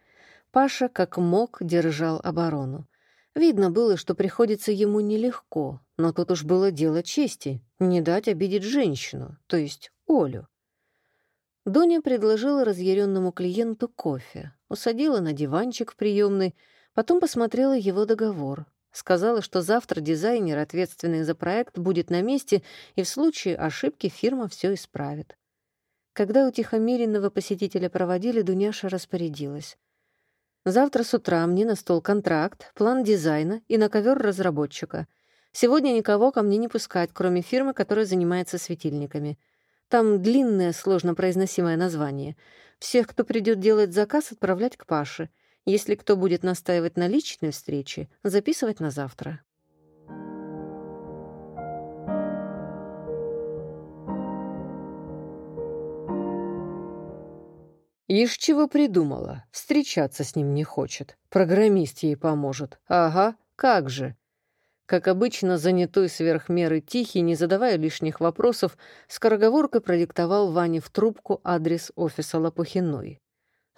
Паша, как мог, держал оборону. Видно было, что приходится ему нелегко, но тут уж было дело чести — не дать обидеть женщину, то есть Олю. Доня предложила разъяренному клиенту кофе, усадила на диванчик в приемной, потом посмотрела его договор. Сказала, что завтра дизайнер, ответственный за проект, будет на месте, и в случае ошибки фирма все исправит. Когда утихомиренного посетителя проводили, Дуняша распорядилась. «Завтра с утра мне на стол контракт, план дизайна и на ковер разработчика. Сегодня никого ко мне не пускать, кроме фирмы, которая занимается светильниками. Там длинное, сложно произносимое название. Всех, кто придет делать заказ, отправлять к Паше. Если кто будет настаивать на личной встрече, записывать на завтра. Ишь чего придумала. Встречаться с ним не хочет. Программист ей поможет. Ага, как же. Как обычно, занятой сверх меры Тихий, не задавая лишних вопросов, скороговоркой продиктовал Ване в трубку адрес офиса Лопухиной.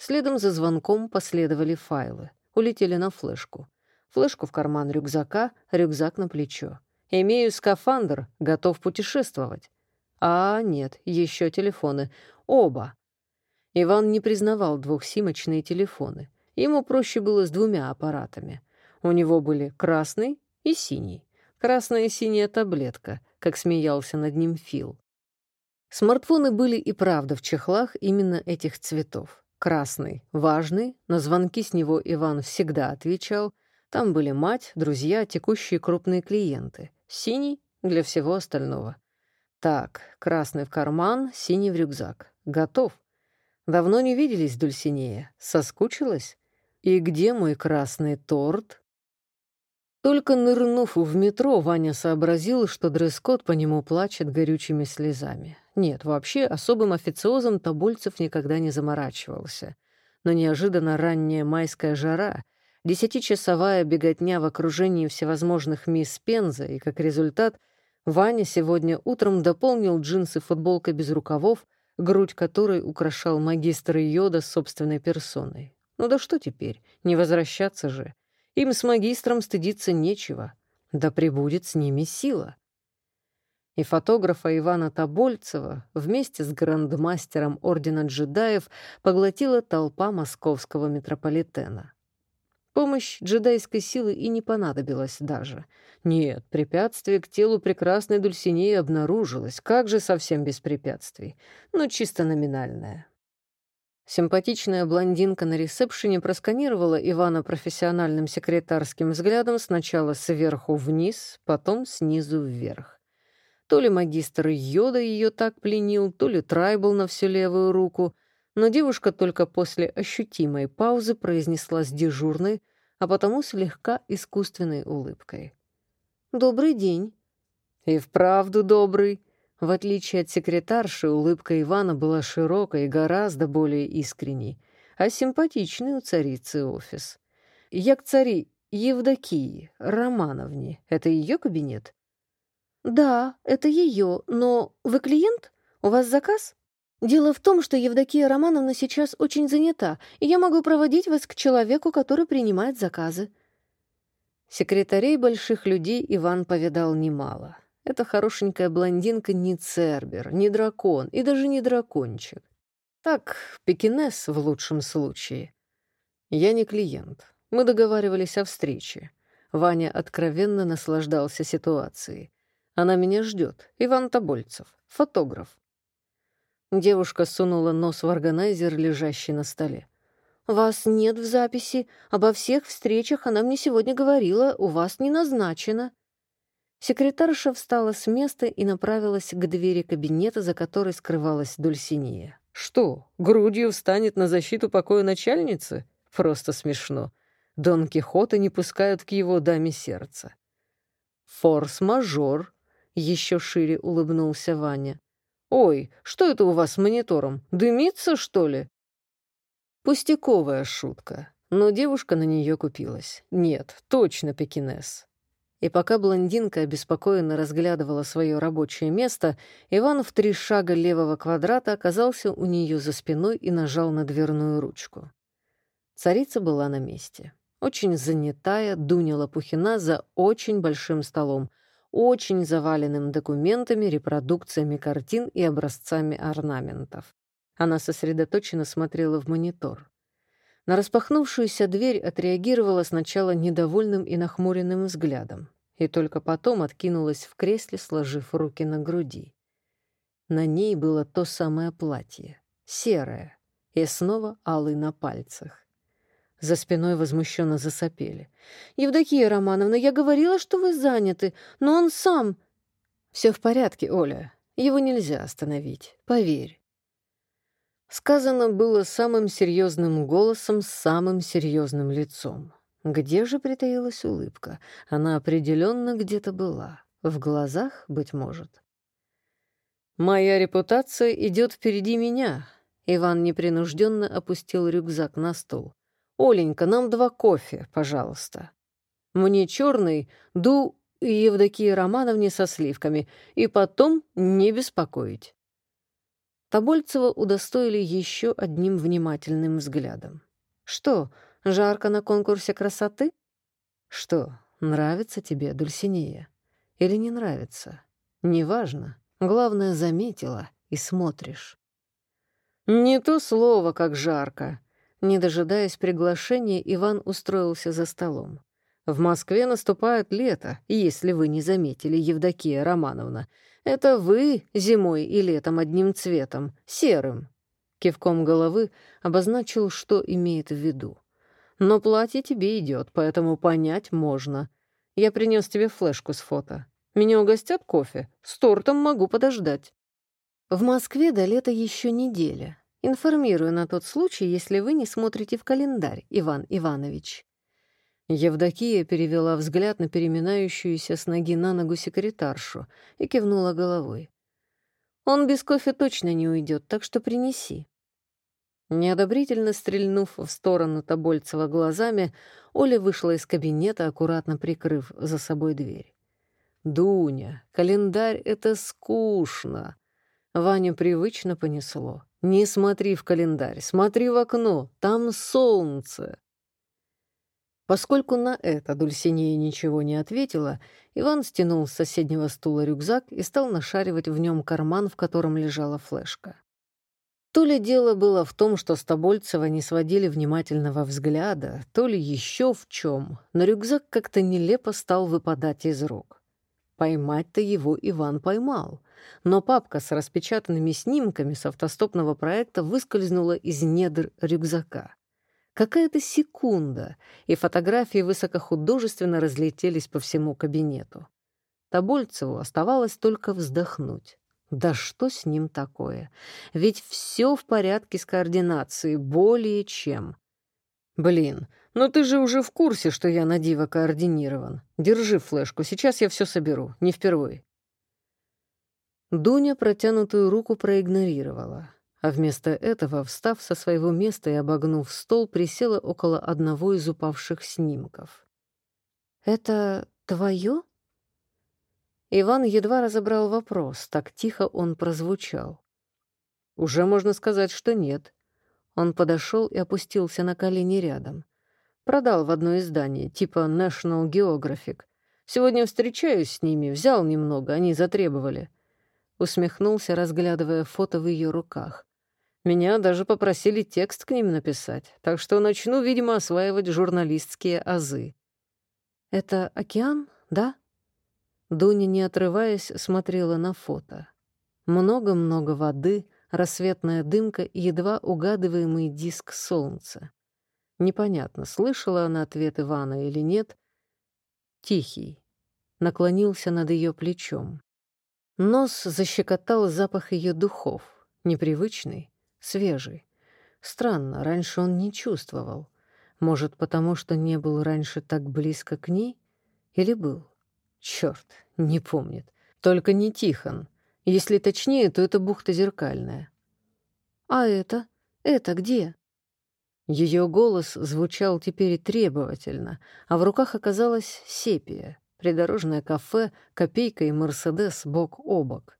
Следом за звонком последовали файлы. Улетели на флешку. Флешку в карман рюкзака, рюкзак на плечо. «Имею скафандр, готов путешествовать». А, нет, еще телефоны. Оба. Иван не признавал двухсимочные телефоны. Ему проще было с двумя аппаратами. У него были красный и синий. Красная и синяя таблетка, как смеялся над ним Фил. Смартфоны были и правда в чехлах именно этих цветов. Красный — важный, на звонки с него Иван всегда отвечал. Там были мать, друзья, текущие крупные клиенты. Синий — для всего остального. Так, красный в карман, синий в рюкзак. Готов. Давно не виделись, Дульсинея. Соскучилась? И где мой красный торт? Только нырнув в метро, Ваня сообразил, что дресс-код по нему плачет горючими слезами. Нет, вообще особым официозом Тобольцев никогда не заморачивался. Но неожиданно ранняя майская жара, десятичасовая беготня в окружении всевозможных мисс Пенза, и как результат Ваня сегодня утром дополнил джинсы футболкой без рукавов, грудь которой украшал магистр Йода собственной персоной. Ну да что теперь, не возвращаться же. Им с магистром стыдиться нечего. Да пребудет с ними сила. И фотографа Ивана Тобольцева вместе с грандмастером Ордена джедаев поглотила толпа московского метрополитена. Помощь джедайской силы и не понадобилась даже. Нет, препятствие к телу прекрасной Дульсинеи обнаружилось. Как же совсем без препятствий? Но чисто номинальное. Симпатичная блондинка на ресепшене просканировала Ивана профессиональным секретарским взглядом сначала сверху вниз, потом снизу вверх. То ли магистр Йода ее так пленил, то ли трайбл на всю левую руку, но девушка только после ощутимой паузы произнесла с дежурной, а потому слегка искусственной улыбкой. «Добрый день». «И вправду добрый», в отличие от секретарши, улыбка Ивана была широкой и гораздо более искренней, а симпатичный у царицы офис. Я к цари Евдокии Романовне. Это ее кабинет? Да, это ее, но вы клиент? У вас заказ? Дело в том, что Евдокия Романовна сейчас очень занята, и я могу проводить вас к человеку, который принимает заказы. Секретарей больших людей Иван повидал немало. Эта хорошенькая блондинка не цербер, не дракон и даже не дракончик. Так, пекинес в лучшем случае. Я не клиент. Мы договаривались о встрече. Ваня откровенно наслаждался ситуацией. Она меня ждет. Иван Тобольцев, фотограф. Девушка сунула нос в органайзер, лежащий на столе. «Вас нет в записи. Обо всех встречах она мне сегодня говорила. У вас не назначено». Секретарша встала с места и направилась к двери кабинета, за которой скрывалась Дульсиния. «Что, грудью встанет на защиту покоя начальницы? Просто смешно. Дон Кихота не пускают к его даме сердца». «Форс-мажор», — еще шире улыбнулся Ваня. «Ой, что это у вас с монитором? Дымится, что ли?» Пустяковая шутка, но девушка на нее купилась. Нет, точно пекинес. И пока блондинка обеспокоенно разглядывала свое рабочее место, Иван в три шага левого квадрата оказался у нее за спиной и нажал на дверную ручку. Царица была на месте. Очень занятая Дуня Лопухина за очень большим столом, очень заваленным документами, репродукциями картин и образцами орнаментов. Она сосредоточенно смотрела в монитор. На распахнувшуюся дверь отреагировала сначала недовольным и нахмуренным взглядом, и только потом откинулась в кресле, сложив руки на груди. На ней было то самое платье, серое, и снова алый на пальцах. За спиной возмущенно засопели. «Евдокия Романовна, я говорила, что вы заняты, но он сам...» «Все в порядке, Оля. Его нельзя остановить. Поверь. Сказано было самым серьезным голосом с самым серьезным лицом. Где же притаилась улыбка? Она определенно где-то была. В глазах, быть может. «Моя репутация идет впереди меня», — Иван непринужденно опустил рюкзак на стол. «Оленька, нам два кофе, пожалуйста. Мне черный, ду Евдокии Романовне со сливками, и потом не беспокоить». Тобольцева удостоили еще одним внимательным взглядом. «Что, жарко на конкурсе красоты?» «Что, нравится тебе, Дульсинея? Или не нравится? Неважно. Главное, заметила и смотришь». «Не то слово, как жарко». Не дожидаясь приглашения, Иван устроился за столом. «В Москве наступает лето, если вы не заметили, Евдокия Романовна. Это вы зимой и летом одним цветом, серым. Кивком головы обозначил, что имеет в виду. Но платье тебе идет, поэтому понять можно. Я принес тебе флешку с фото. Меня угостят кофе? С тортом могу подождать. В Москве до лета еще неделя. Информирую на тот случай, если вы не смотрите в календарь, Иван Иванович. Евдокия перевела взгляд на переминающуюся с ноги на ногу секретаршу и кивнула головой. «Он без кофе точно не уйдет, так что принеси». Неодобрительно стрельнув в сторону Тобольцева глазами, Оля вышла из кабинета, аккуратно прикрыв за собой дверь. «Дуня, календарь — это скучно!» Ваню привычно понесло. «Не смотри в календарь, смотри в окно, там солнце!» Поскольку на это Дульсинея ничего не ответила, Иван стянул с соседнего стула рюкзак и стал нашаривать в нем карман, в котором лежала флешка. То ли дело было в том, что Стобольцева не сводили внимательного взгляда, то ли еще в чем, но рюкзак как-то нелепо стал выпадать из рук. Поймать-то его Иван поймал, но папка с распечатанными снимками с автостопного проекта выскользнула из недр рюкзака. Какая-то секунда, и фотографии высокохудожественно разлетелись по всему кабинету. Тобольцеву оставалось только вздохнуть. Да что с ним такое? Ведь все в порядке с координацией, более чем. Блин, ну ты же уже в курсе, что я на диво координирован. Держи флешку, сейчас я все соберу, не впервой. Дуня протянутую руку проигнорировала а вместо этого, встав со своего места и обогнув стол, присела около одного из упавших снимков. «Это твое?» Иван едва разобрал вопрос, так тихо он прозвучал. «Уже можно сказать, что нет». Он подошел и опустился на колени рядом. Продал в одно издание, типа National Geographic. Сегодня встречаюсь с ними, взял немного, они затребовали. Усмехнулся, разглядывая фото в ее руках. Меня даже попросили текст к ним написать, так что начну, видимо, осваивать журналистские азы. «Это океан, да?» Дуня, не отрываясь, смотрела на фото. Много-много воды, рассветная дымка и едва угадываемый диск солнца. Непонятно, слышала она ответ Ивана или нет. Тихий. Наклонился над ее плечом. Нос защекотал запах ее духов. Непривычный, свежий. Странно, раньше он не чувствовал. Может, потому что не был раньше так близко к ней? Или был? Черт, не помнит. Только не Тихон. Если точнее, то это бухта зеркальная. «А это? Это где?» Ее голос звучал теперь требовательно, а в руках оказалась сепия, придорожное кафе, копейка и Мерседес бок о бок.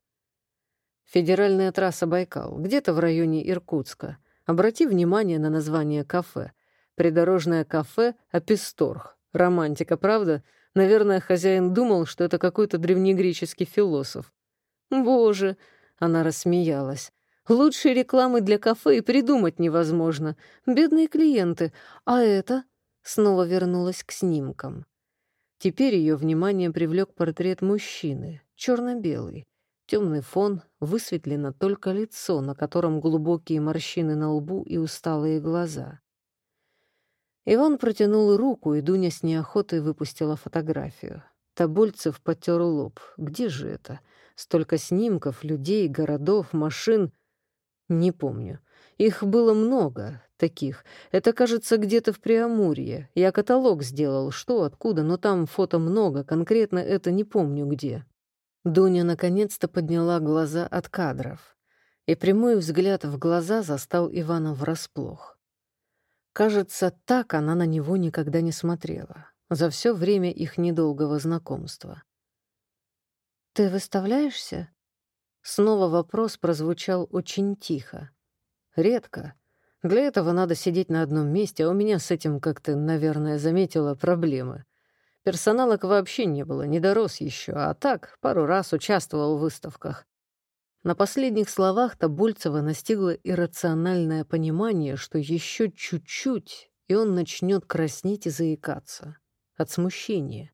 Федеральная трасса Байкал, где-то в районе Иркутска. Обрати внимание на название кафе. Придорожное кафе «Аписторх». Романтика, правда? Наверное, хозяин думал, что это какой-то древнегреческий философ. «Боже!» — она рассмеялась. Лучшей рекламы для кафе и придумать невозможно. Бедные клиенты. А это? Снова вернулась к снимкам. Теперь ее внимание привлек портрет мужчины, черно-белый. Темный фон, высветлено только лицо, на котором глубокие морщины на лбу и усталые глаза. Иван протянул руку, и Дуня с неохотой выпустила фотографию. Тобольцев потер лоб. Где же это? Столько снимков, людей, городов, машин. Не помню. Их было много таких. Это, кажется, где-то в Преамурье. Я каталог сделал, что, откуда, но там фото много, конкретно это не помню где. Дуня наконец-то подняла глаза от кадров. И прямой взгляд в глаза застал Ивана врасплох. Кажется, так она на него никогда не смотрела. За все время их недолгого знакомства. «Ты выставляешься?» Снова вопрос прозвучал очень тихо. Редко. Для этого надо сидеть на одном месте, а у меня с этим, как ты, наверное, заметила, проблемы. Персоналок вообще не было, не дорос еще, а так пару раз участвовал в выставках. На последних словах Тобольцева настигло иррациональное понимание, что еще чуть-чуть, и он начнет краснеть и заикаться. От смущения.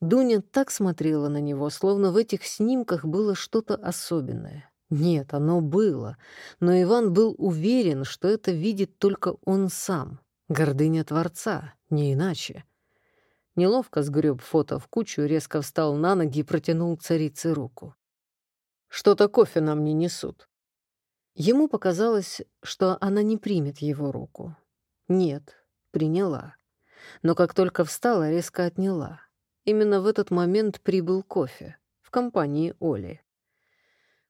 Дуня так смотрела на него, словно в этих снимках было что-то особенное. Нет, оно было, но Иван был уверен, что это видит только он сам. Гордыня Творца, не иначе. Неловко сгреб фото в кучу, резко встал на ноги и протянул царице руку. «Что-то кофе нам не несут». Ему показалось, что она не примет его руку. Нет, приняла. Но как только встала, резко отняла. Именно в этот момент прибыл кофе в компании Оли.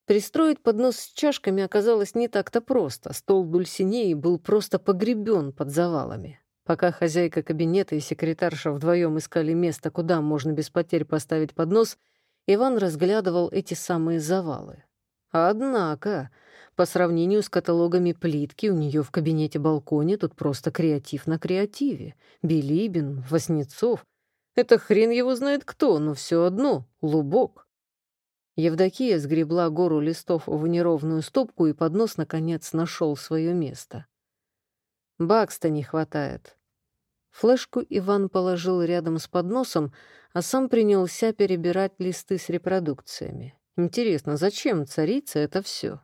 Пристроить поднос с чашками оказалось не так-то просто. Стол Дульсинеи был просто погребен под завалами. Пока хозяйка кабинета и секретарша вдвоем искали место, куда можно без потерь поставить поднос, Иван разглядывал эти самые завалы. Однако, по сравнению с каталогами плитки, у нее в кабинете-балконе тут просто креатив на креативе. Билибин, Васнецов — это хрен его знает кто, но все одно — лубок. Евдокия сгребла гору листов в неровную стопку, и поднос, наконец, нашел свое место. Бакста не хватает. Флешку Иван положил рядом с подносом, а сам принялся перебирать листы с репродукциями. Интересно, зачем царица это все?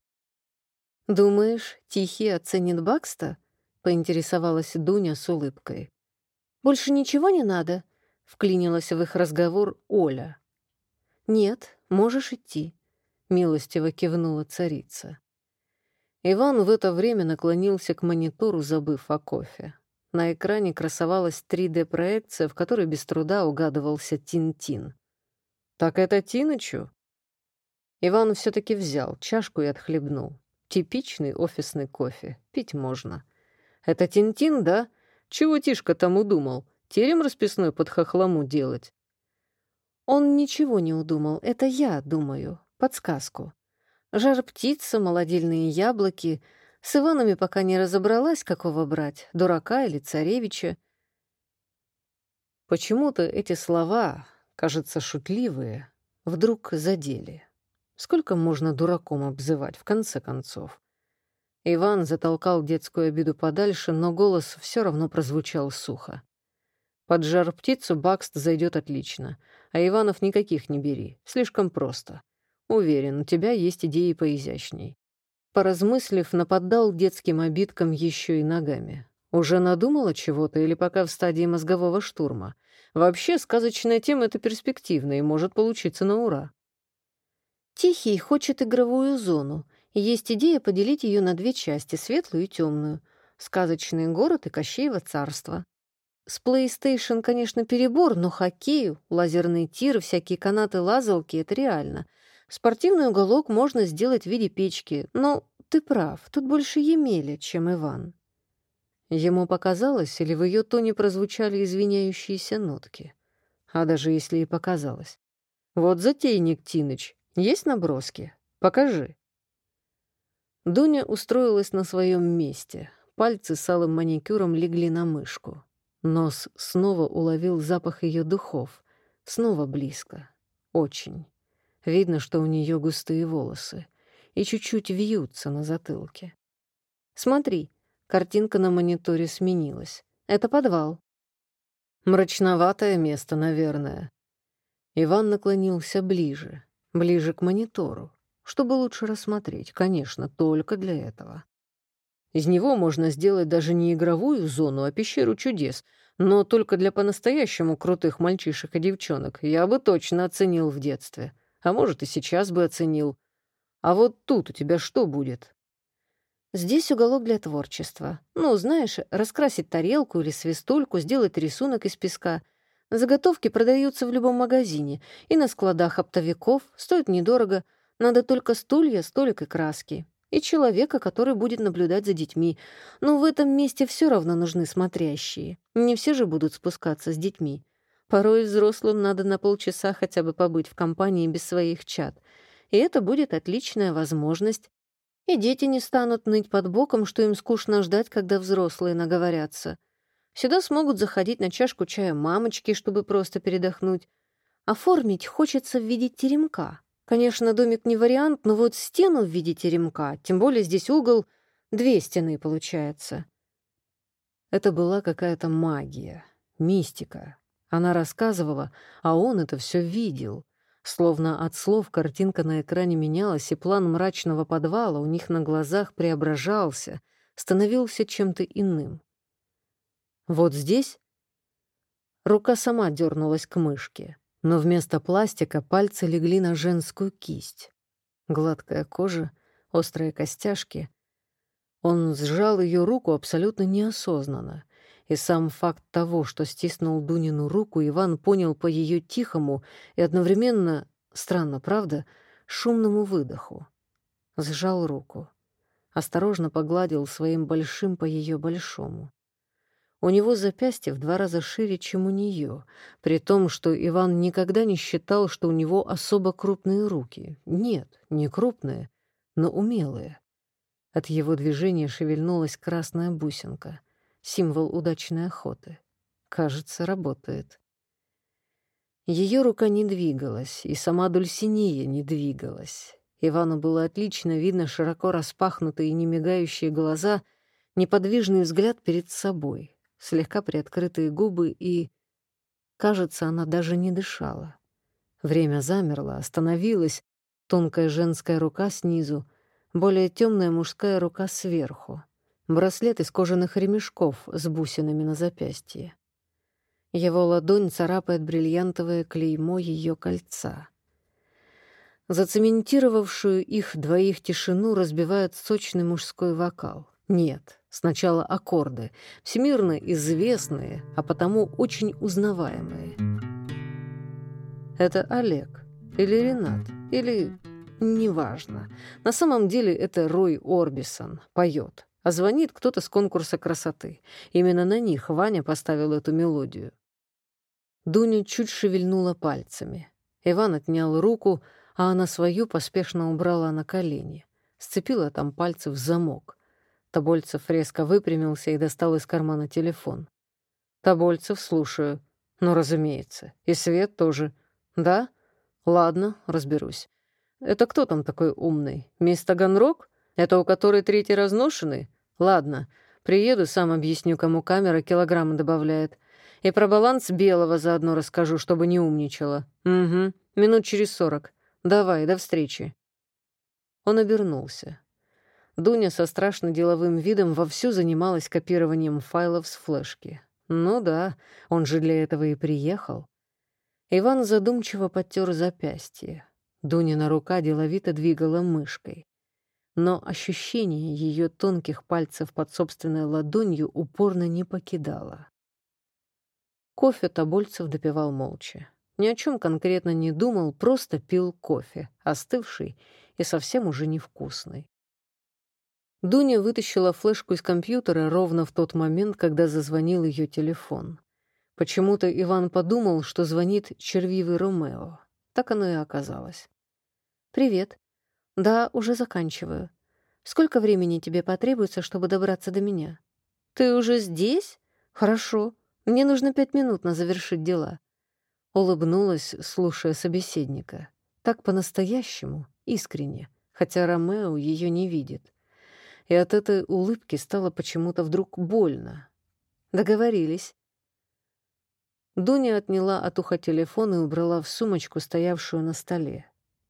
«Думаешь, Тихий оценит Бакста?» — поинтересовалась Дуня с улыбкой. «Больше ничего не надо?» Вклинилась в их разговор Оля. «Нет, можешь идти», — милостиво кивнула царица. Иван в это время наклонился к монитору, забыв о кофе. На экране красовалась 3D-проекция, в которой без труда угадывался Тин-Тин. «Так это Тинычу?» Иван все таки взял чашку и отхлебнул. Типичный офисный кофе. Пить можно. «Это Тинтин, да? Чего Тишка там удумал? Терем расписной под хохлому делать. Он ничего не удумал, это я думаю, подсказку. Жар-птица, молодильные яблоки. С Иванами пока не разобралась, какого брать, дурака или царевича. Почему-то эти слова, кажется, шутливые, вдруг задели. Сколько можно дураком обзывать, в конце концов? Иван затолкал детскую обиду подальше, но голос все равно прозвучал сухо. Под жар птицу Бакст зайдет отлично, а Иванов никаких не бери, слишком просто. Уверен, у тебя есть идеи поизящней. Поразмыслив, нападал детским обидкам еще и ногами. Уже надумала чего-то или пока в стадии мозгового штурма? Вообще, сказочная тема — это перспективно и может получиться на ура. Тихий хочет игровую зону. Есть идея поделить ее на две части, светлую и темную. Сказочный город и Кощеево царство. С PlayStation, конечно, перебор, но хоккею, лазерный тир, всякие канаты-лазалки — это реально. Спортивный уголок можно сделать в виде печки, но ты прав, тут больше Емеля, чем Иван. Ему показалось, или в ее тоне прозвучали извиняющиеся нотки. А даже если и показалось. Вот затейник Тиныч, есть наброски? Покажи. Дуня устроилась на своем месте. Пальцы с алым маникюром легли на мышку. Нос снова уловил запах ее духов. Снова близко. Очень. Видно, что у нее густые волосы. И чуть-чуть вьются на затылке. «Смотри», картинка на мониторе сменилась. «Это подвал». «Мрачноватое место, наверное». Иван наклонился ближе ближе к монитору, чтобы лучше рассмотреть, конечно, только для этого. Из него можно сделать даже не игровую зону, а пещеру чудес, но только для по-настоящему крутых мальчишек и девчонок я бы точно оценил в детстве. А может, и сейчас бы оценил. А вот тут у тебя что будет? Здесь уголок для творчества. Ну, знаешь, раскрасить тарелку или свистульку, сделать рисунок из песка. Заготовки продаются в любом магазине и на складах оптовиков, стоят недорого, надо только стулья, столик и краски. И человека, который будет наблюдать за детьми. Но в этом месте все равно нужны смотрящие. Не все же будут спускаться с детьми. Порой взрослым надо на полчаса хотя бы побыть в компании без своих чад. И это будет отличная возможность. И дети не станут ныть под боком, что им скучно ждать, когда взрослые наговорятся. Сюда смогут заходить на чашку чая мамочки, чтобы просто передохнуть. Оформить хочется в виде теремка. Конечно, домик не вариант, но вот стену в виде теремка, тем более здесь угол, две стены получается. Это была какая-то магия, мистика. Она рассказывала, а он это все видел. Словно от слов картинка на экране менялась, и план мрачного подвала у них на глазах преображался, становился чем-то иным. Вот здесь рука сама дернулась к мышке, но вместо пластика пальцы легли на женскую кисть. Гладкая кожа, острые костяшки. Он сжал ее руку абсолютно неосознанно, и сам факт того, что стиснул Дунину руку, Иван понял по ее тихому и одновременно, странно, правда, шумному выдоху. Сжал руку. Осторожно погладил своим большим по ее большому. У него запястье в два раза шире, чем у нее, при том, что Иван никогда не считал, что у него особо крупные руки. Нет, не крупные, но умелые. От его движения шевельнулась красная бусинка, символ удачной охоты. Кажется, работает. Ее рука не двигалась, и сама Дульсинея не двигалась. Ивану было отлично видно широко распахнутые и немигающие глаза, неподвижный взгляд перед собой слегка приоткрытые губы и... Кажется, она даже не дышала. Время замерло, остановилось, тонкая женская рука снизу, более темная мужская рука сверху, браслет из кожаных ремешков с бусинами на запястье. Его ладонь царапает бриллиантовое клеймо ее кольца. Зацементировавшую их двоих тишину разбивает сочный мужской вокал. Нет, Сначала аккорды, всемирно известные, а потому очень узнаваемые. Это Олег или Ренат, или... Неважно. На самом деле это Рой Орбисон поет, а звонит кто-то с конкурса красоты. Именно на них Ваня поставил эту мелодию. Дуня чуть шевельнула пальцами. Иван отнял руку, а она свою поспешно убрала на колени. Сцепила там пальцы в замок — Тобольцев резко выпрямился и достал из кармана телефон. «Тобольцев, слушаю. Ну, разумеется. И Свет тоже. «Да? Ладно, разберусь. Это кто там такой умный? Мисс Таганрог? Это у которой третий разношенный? Ладно, приеду, сам объясню, кому камера килограммы добавляет. И про баланс белого заодно расскажу, чтобы не умничала. Угу, минут через сорок. Давай, до встречи». Он обернулся. Дуня со страшно деловым видом вовсю занималась копированием файлов с флешки. Ну да, он же для этого и приехал. Иван задумчиво подтер запястье. Дунина рука деловито двигала мышкой. Но ощущение ее тонких пальцев под собственной ладонью упорно не покидало. Кофе Тобольцев допивал молча. Ни о чем конкретно не думал, просто пил кофе, остывший и совсем уже невкусный. Дуня вытащила флешку из компьютера ровно в тот момент, когда зазвонил ее телефон. Почему-то Иван подумал, что звонит червивый Ромео. Так оно и оказалось. «Привет. Да, уже заканчиваю. Сколько времени тебе потребуется, чтобы добраться до меня?» «Ты уже здесь? Хорошо. Мне нужно пять минут на завершить дела». Улыбнулась, слушая собеседника. Так по-настоящему, искренне, хотя Ромео ее не видит и от этой улыбки стало почему-то вдруг больно. Договорились. Дуня отняла от уха телефон и убрала в сумочку, стоявшую на столе.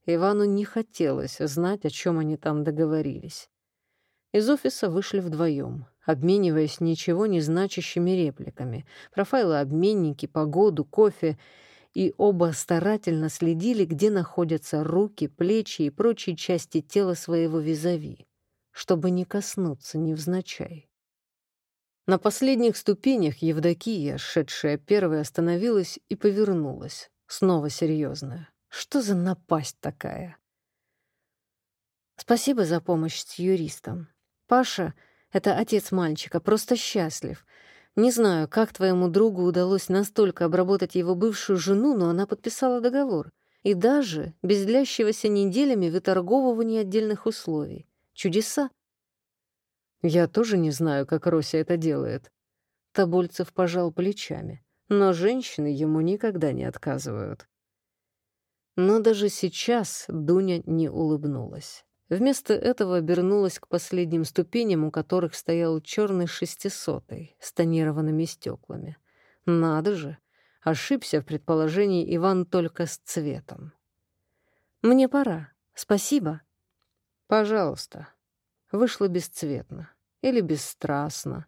Ивану не хотелось знать, о чем они там договорились. Из офиса вышли вдвоем, обмениваясь ничего не значащими репликами, про файлы-обменники, погоду, кофе, и оба старательно следили, где находятся руки, плечи и прочие части тела своего визави чтобы не коснуться невзначай. На последних ступенях Евдокия, шедшая первой, остановилась и повернулась, снова серьезная. Что за напасть такая? Спасибо за помощь с юристом. Паша, это отец мальчика, просто счастлив. Не знаю, как твоему другу удалось настолько обработать его бывшую жену, но она подписала договор. И даже без длящегося неделями выторговывания отдельных условий. Чудеса. Я тоже не знаю, как Рося это делает. Тобольцев пожал плечами, но женщины ему никогда не отказывают. Но даже сейчас Дуня не улыбнулась. Вместо этого обернулась к последним ступеням, у которых стоял черный шестисотый с тонированными стеклами. Надо же, ошибся в предположении Иван только с цветом. «Мне пора. Спасибо», Пожалуйста. Вышло бесцветно или бесстрастно.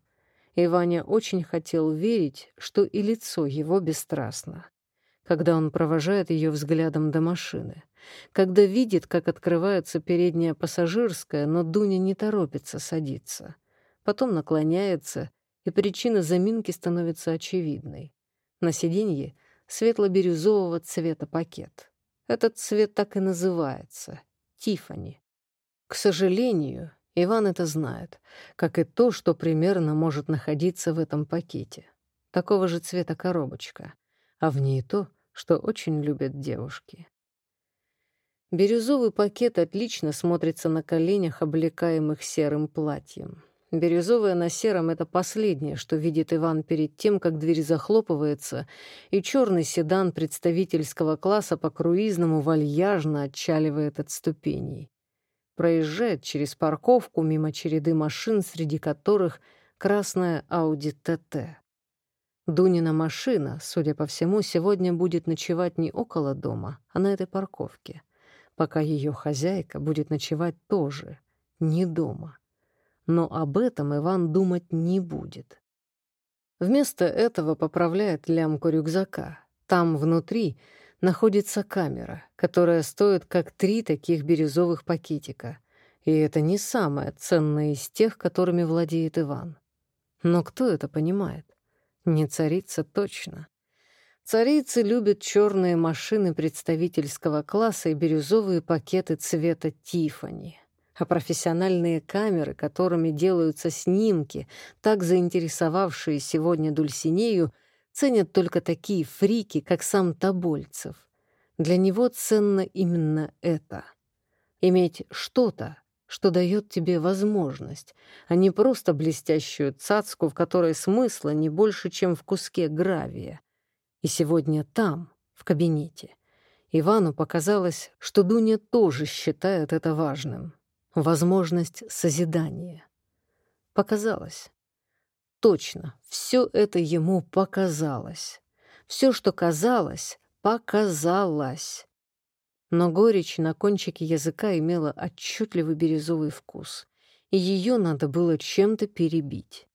И Ваня очень хотел верить, что и лицо его бесстрастно. Когда он провожает ее взглядом до машины, когда видит, как открывается передняя пассажирская, но Дуня не торопится садиться. Потом наклоняется, и причина заминки становится очевидной. На сиденье светло-бирюзового цвета пакет. Этот цвет так и называется — Тифани. К сожалению, Иван это знает, как и то, что примерно может находиться в этом пакете. Такого же цвета коробочка, а в ней то, что очень любят девушки. Бирюзовый пакет отлично смотрится на коленях, облекаемых серым платьем. Бирюзовое на сером — это последнее, что видит Иван перед тем, как дверь захлопывается, и черный седан представительского класса по круизному вальяжно отчаливает от ступеней проезжает через парковку мимо череды машин, среди которых красная Audi TT. Дунина машина, судя по всему, сегодня будет ночевать не около дома, а на этой парковке, пока ее хозяйка будет ночевать тоже не дома. Но об этом Иван думать не будет. Вместо этого поправляет лямку рюкзака. Там внутри находится камера, которая стоит как три таких бирюзовых пакетика. И это не самое ценное из тех, которыми владеет Иван. Но кто это понимает? Не царица точно. Царицы любят черные машины представительского класса и бирюзовые пакеты цвета Тифани. А профессиональные камеры, которыми делаются снимки, так заинтересовавшие сегодня Дульсинею, ценят только такие фрики, как сам Тобольцев. Для него ценно именно это. Иметь что-то, что дает тебе возможность, а не просто блестящую цацку, в которой смысла не больше, чем в куске гравия. И сегодня там, в кабинете, Ивану показалось, что Дуня тоже считает это важным. Возможность созидания. Показалось. Точно, все это ему показалось. Все, что казалось, показалось. Но горечь на кончике языка имела отчетливый бирюзовый вкус, и ее надо было чем-то перебить.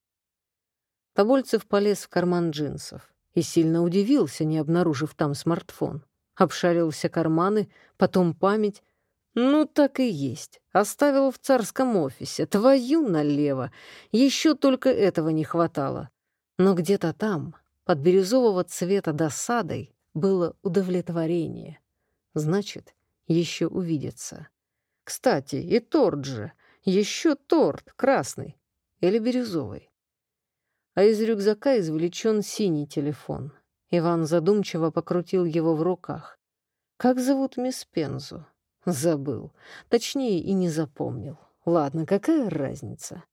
Тобольцев полез в карман джинсов и сильно удивился, не обнаружив там смартфон. Обшарил все карманы, потом память. Ну, так и есть. Оставил в царском офисе. Твою налево. Еще только этого не хватало. Но где-то там, под бирюзового цвета досадой, было удовлетворение. Значит, еще увидятся. Кстати, и торт же. Еще торт, красный или бирюзовый. А из рюкзака извлечен синий телефон. Иван задумчиво покрутил его в руках. «Как зовут мисс Пензу?» «Забыл. Точнее, и не запомнил. Ладно, какая разница?»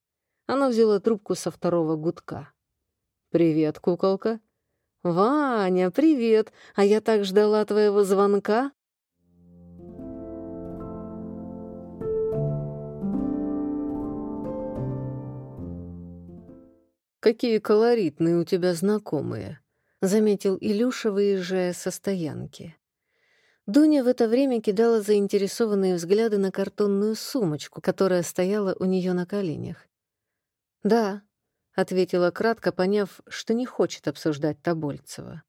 Она взяла трубку со второго гудка. «Привет, куколка». «Ваня, привет! А я так ждала твоего звонка!» «Какие колоритные у тебя знакомые», — заметил Илюша, выезжая со стоянки. Дуня в это время кидала заинтересованные взгляды на картонную сумочку, которая стояла у нее на коленях. «Да», — ответила кратко, поняв, что не хочет обсуждать Тобольцева.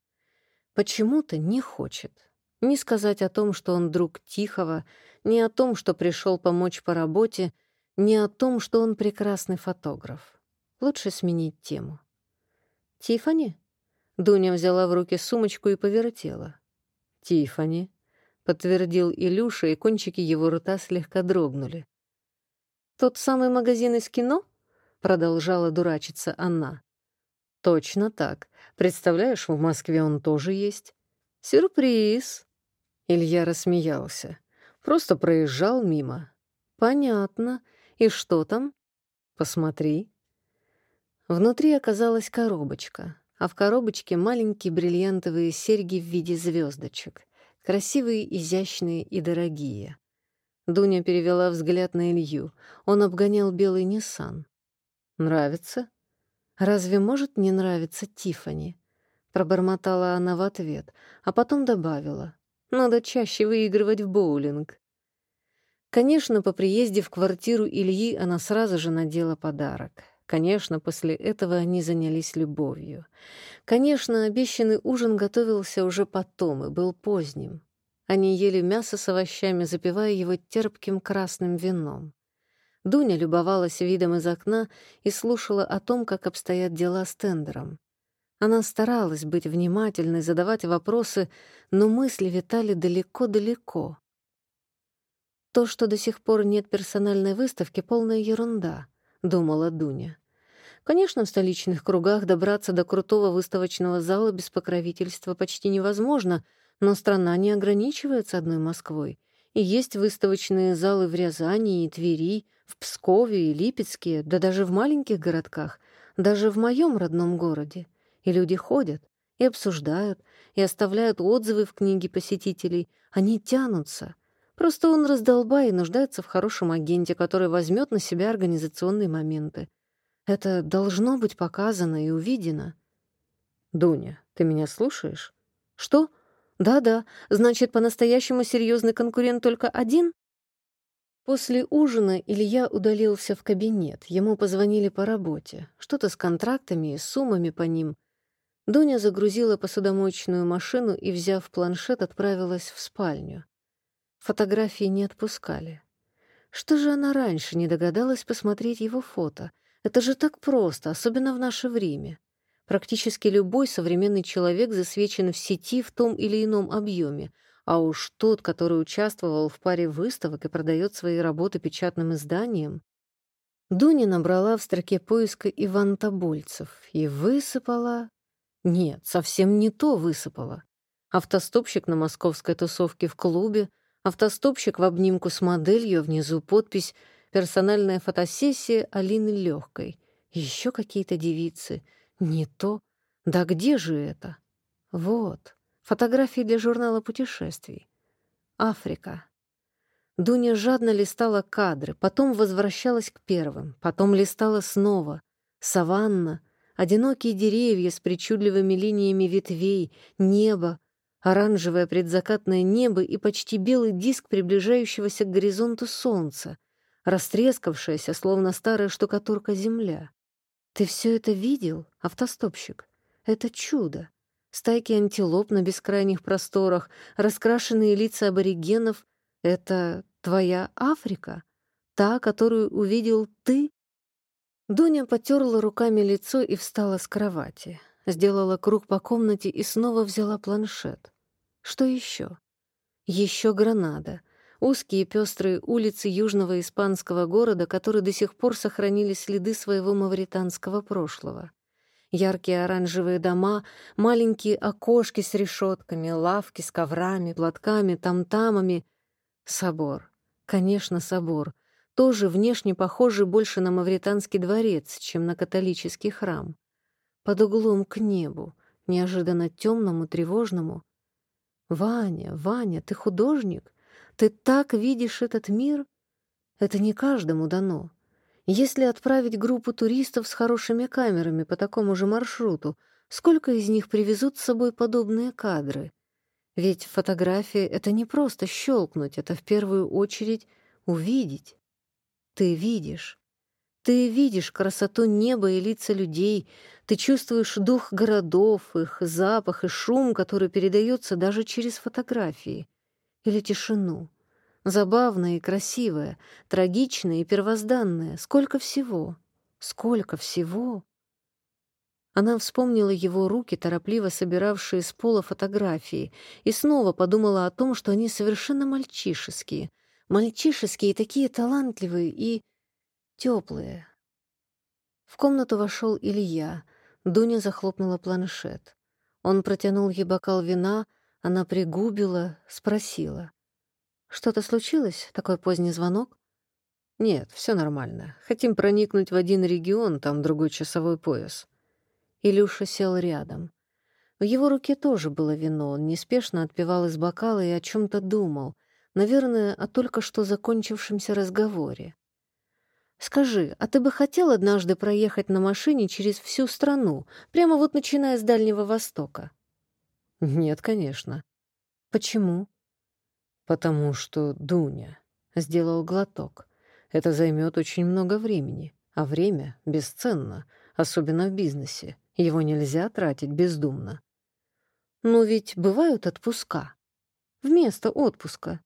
Почему-то не хочет. Не сказать о том, что он друг Тихого, не о том, что пришел помочь по работе, не о том, что он прекрасный фотограф. Лучше сменить тему. «Тиффани?» Дуня взяла в руки сумочку и повертела. «Тиффани», — подтвердил Илюша, и кончики его рта слегка дрогнули. «Тот самый магазин из кино?» — продолжала дурачиться она. «Точно так. Представляешь, в Москве он тоже есть». «Сюрприз!» Илья рассмеялся. «Просто проезжал мимо». «Понятно. И что там?» «Посмотри». Внутри оказалась коробочка, а в коробочке маленькие бриллиантовые серьги в виде звездочек, красивые, изящные и дорогие. Дуня перевела взгляд на Илью. Он обгонял белый Ниссан. «Нравится?» «Разве может не нравиться Тифани? Пробормотала она в ответ, а потом добавила. «Надо чаще выигрывать в боулинг». Конечно, по приезде в квартиру Ильи она сразу же надела подарок — Конечно, после этого они занялись любовью. Конечно, обещанный ужин готовился уже потом и был поздним. Они ели мясо с овощами, запивая его терпким красным вином. Дуня любовалась видом из окна и слушала о том, как обстоят дела с тендером. Она старалась быть внимательной, задавать вопросы, но мысли витали далеко-далеко. То, что до сих пор нет персональной выставки, — полная ерунда —— думала Дуня. Конечно, в столичных кругах добраться до крутого выставочного зала без покровительства почти невозможно, но страна не ограничивается одной Москвой. И есть выставочные залы в Рязани и Твери, в Пскове и Липецке, да даже в маленьких городках, даже в моем родном городе. И люди ходят, и обсуждают, и оставляют отзывы в книге посетителей. Они тянутся. Просто он раздолбай и нуждается в хорошем агенте, который возьмет на себя организационные моменты. Это должно быть показано и увидено. «Дуня, ты меня слушаешь?» «Что? Да-да, значит, по-настоящему серьезный конкурент только один?» После ужина Илья удалился в кабинет. Ему позвонили по работе. Что-то с контрактами и суммами по ним. Дуня загрузила посудомоечную машину и, взяв планшет, отправилась в спальню. Фотографии не отпускали. Что же она раньше не догадалась посмотреть его фото? Это же так просто, особенно в наше время. Практически любой современный человек засвечен в сети в том или ином объеме, а уж тот, который участвовал в паре выставок и продает свои работы печатным изданиям. Дуня набрала в строке поиска Иван Тобольцев и высыпала... Нет, совсем не то высыпала. Автостопщик на московской тусовке в клубе, Автостопщик в обнимку с моделью, внизу подпись «Персональная фотосессия Алины Легкой». Еще какие-то девицы. Не то. Да где же это? Вот. Фотографии для журнала путешествий. Африка. Дуня жадно листала кадры, потом возвращалась к первым, потом листала снова. Саванна, одинокие деревья с причудливыми линиями ветвей, небо, оранжевое предзакатное небо и почти белый диск приближающегося к горизонту солнца, растрескавшаяся, словно старая штукатурка земля. Ты все это видел, автостопщик? Это чудо. Стайки антилоп на бескрайних просторах, раскрашенные лица аборигенов — это Твоя Африка? Та, которую увидел ты?» Дуня потерла руками лицо и встала с кровати. Сделала круг по комнате и снова взяла планшет. Что еще? Еще Гранада. Узкие пестрые улицы южного испанского города, которые до сих пор сохранили следы своего мавританского прошлого. Яркие оранжевые дома, маленькие окошки с решетками, лавки с коврами, платками, тамтамами. Собор. Конечно, собор. Тоже внешне похожий больше на мавританский дворец, чем на католический храм. Под углом к небу, неожиданно темному, тревожному. «Ваня, Ваня, ты художник? Ты так видишь этот мир? Это не каждому дано. Если отправить группу туристов с хорошими камерами по такому же маршруту, сколько из них привезут с собой подобные кадры? Ведь фотография — это не просто щелкнуть, это в первую очередь увидеть. Ты видишь. Ты видишь красоту неба и лица людей, ты чувствуешь дух городов, их запах и шум, который передается даже через фотографии. Или тишину. Забавное и красивое, трагичное и первозданное. Сколько всего. Сколько всего. Она вспомнила его руки, торопливо собиравшие с пола фотографии, и снова подумала о том, что они совершенно мальчишеские. Мальчишеские, такие талантливые и теплые. В комнату вошел Илья. Дуня захлопнула планшет. Он протянул ей бокал вина, она пригубила, спросила. «Что-то случилось? Такой поздний звонок?» «Нет, все нормально. Хотим проникнуть в один регион, там другой часовой пояс». Илюша сел рядом. В его руке тоже было вино, он неспешно отпивал из бокала и о чем то думал, наверное, о только что закончившемся разговоре. «Скажи, а ты бы хотел однажды проехать на машине через всю страну, прямо вот начиная с Дальнего Востока?» «Нет, конечно». «Почему?» «Потому что, Дуня...» — сделал глоток. «Это займет очень много времени, а время бесценно, особенно в бизнесе. Его нельзя тратить бездумно. Но ведь бывают отпуска. Вместо отпуска.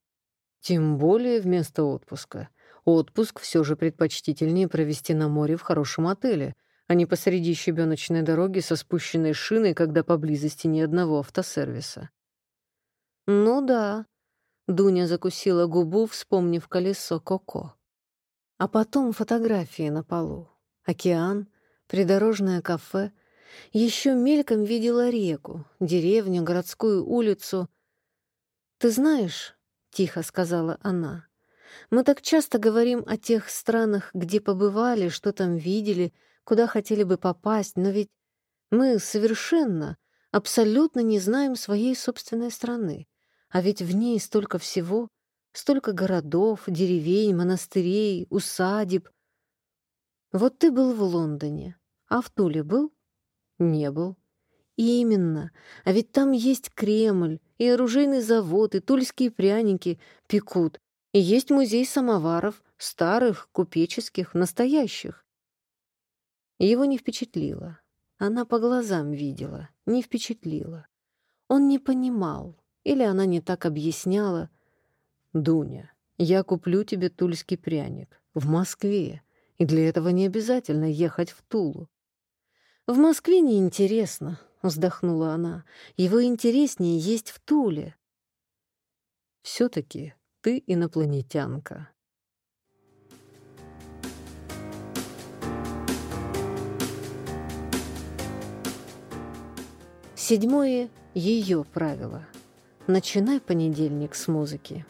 Тем более вместо отпуска. Отпуск все же предпочтительнее провести на море в хорошем отеле, а не посреди щебеночной дороги со спущенной шиной, когда поблизости ни одного автосервиса. Ну да. Дуня закусила губу, вспомнив колесо Коко. А потом фотографии на полу. Океан, придорожное кафе — еще мельком видела реку, деревню, городскую улицу. «Ты знаешь», — тихо сказала она, — «мы так часто говорим о тех странах, где побывали, что там видели, куда хотели бы попасть, но ведь мы совершенно, абсолютно не знаем своей собственной страны, а ведь в ней столько всего, столько городов, деревень, монастырей, усадеб. Вот ты был в Лондоне, а в Туле был?» Не был. Именно. А ведь там есть Кремль, и оружейный завод, и тульские пряники пекут. И есть музей самоваров, старых, купеческих, настоящих. Его не впечатлило. Она по глазам видела, не впечатлила. Он не понимал, или она не так объясняла. «Дуня, я куплю тебе тульский пряник в Москве, и для этого не обязательно ехать в Тулу. «В Москве неинтересно», — вздохнула она. «Его интереснее есть в Туле». «Все-таки ты инопланетянка». Седьмое — ее правило. Начинай понедельник с музыки.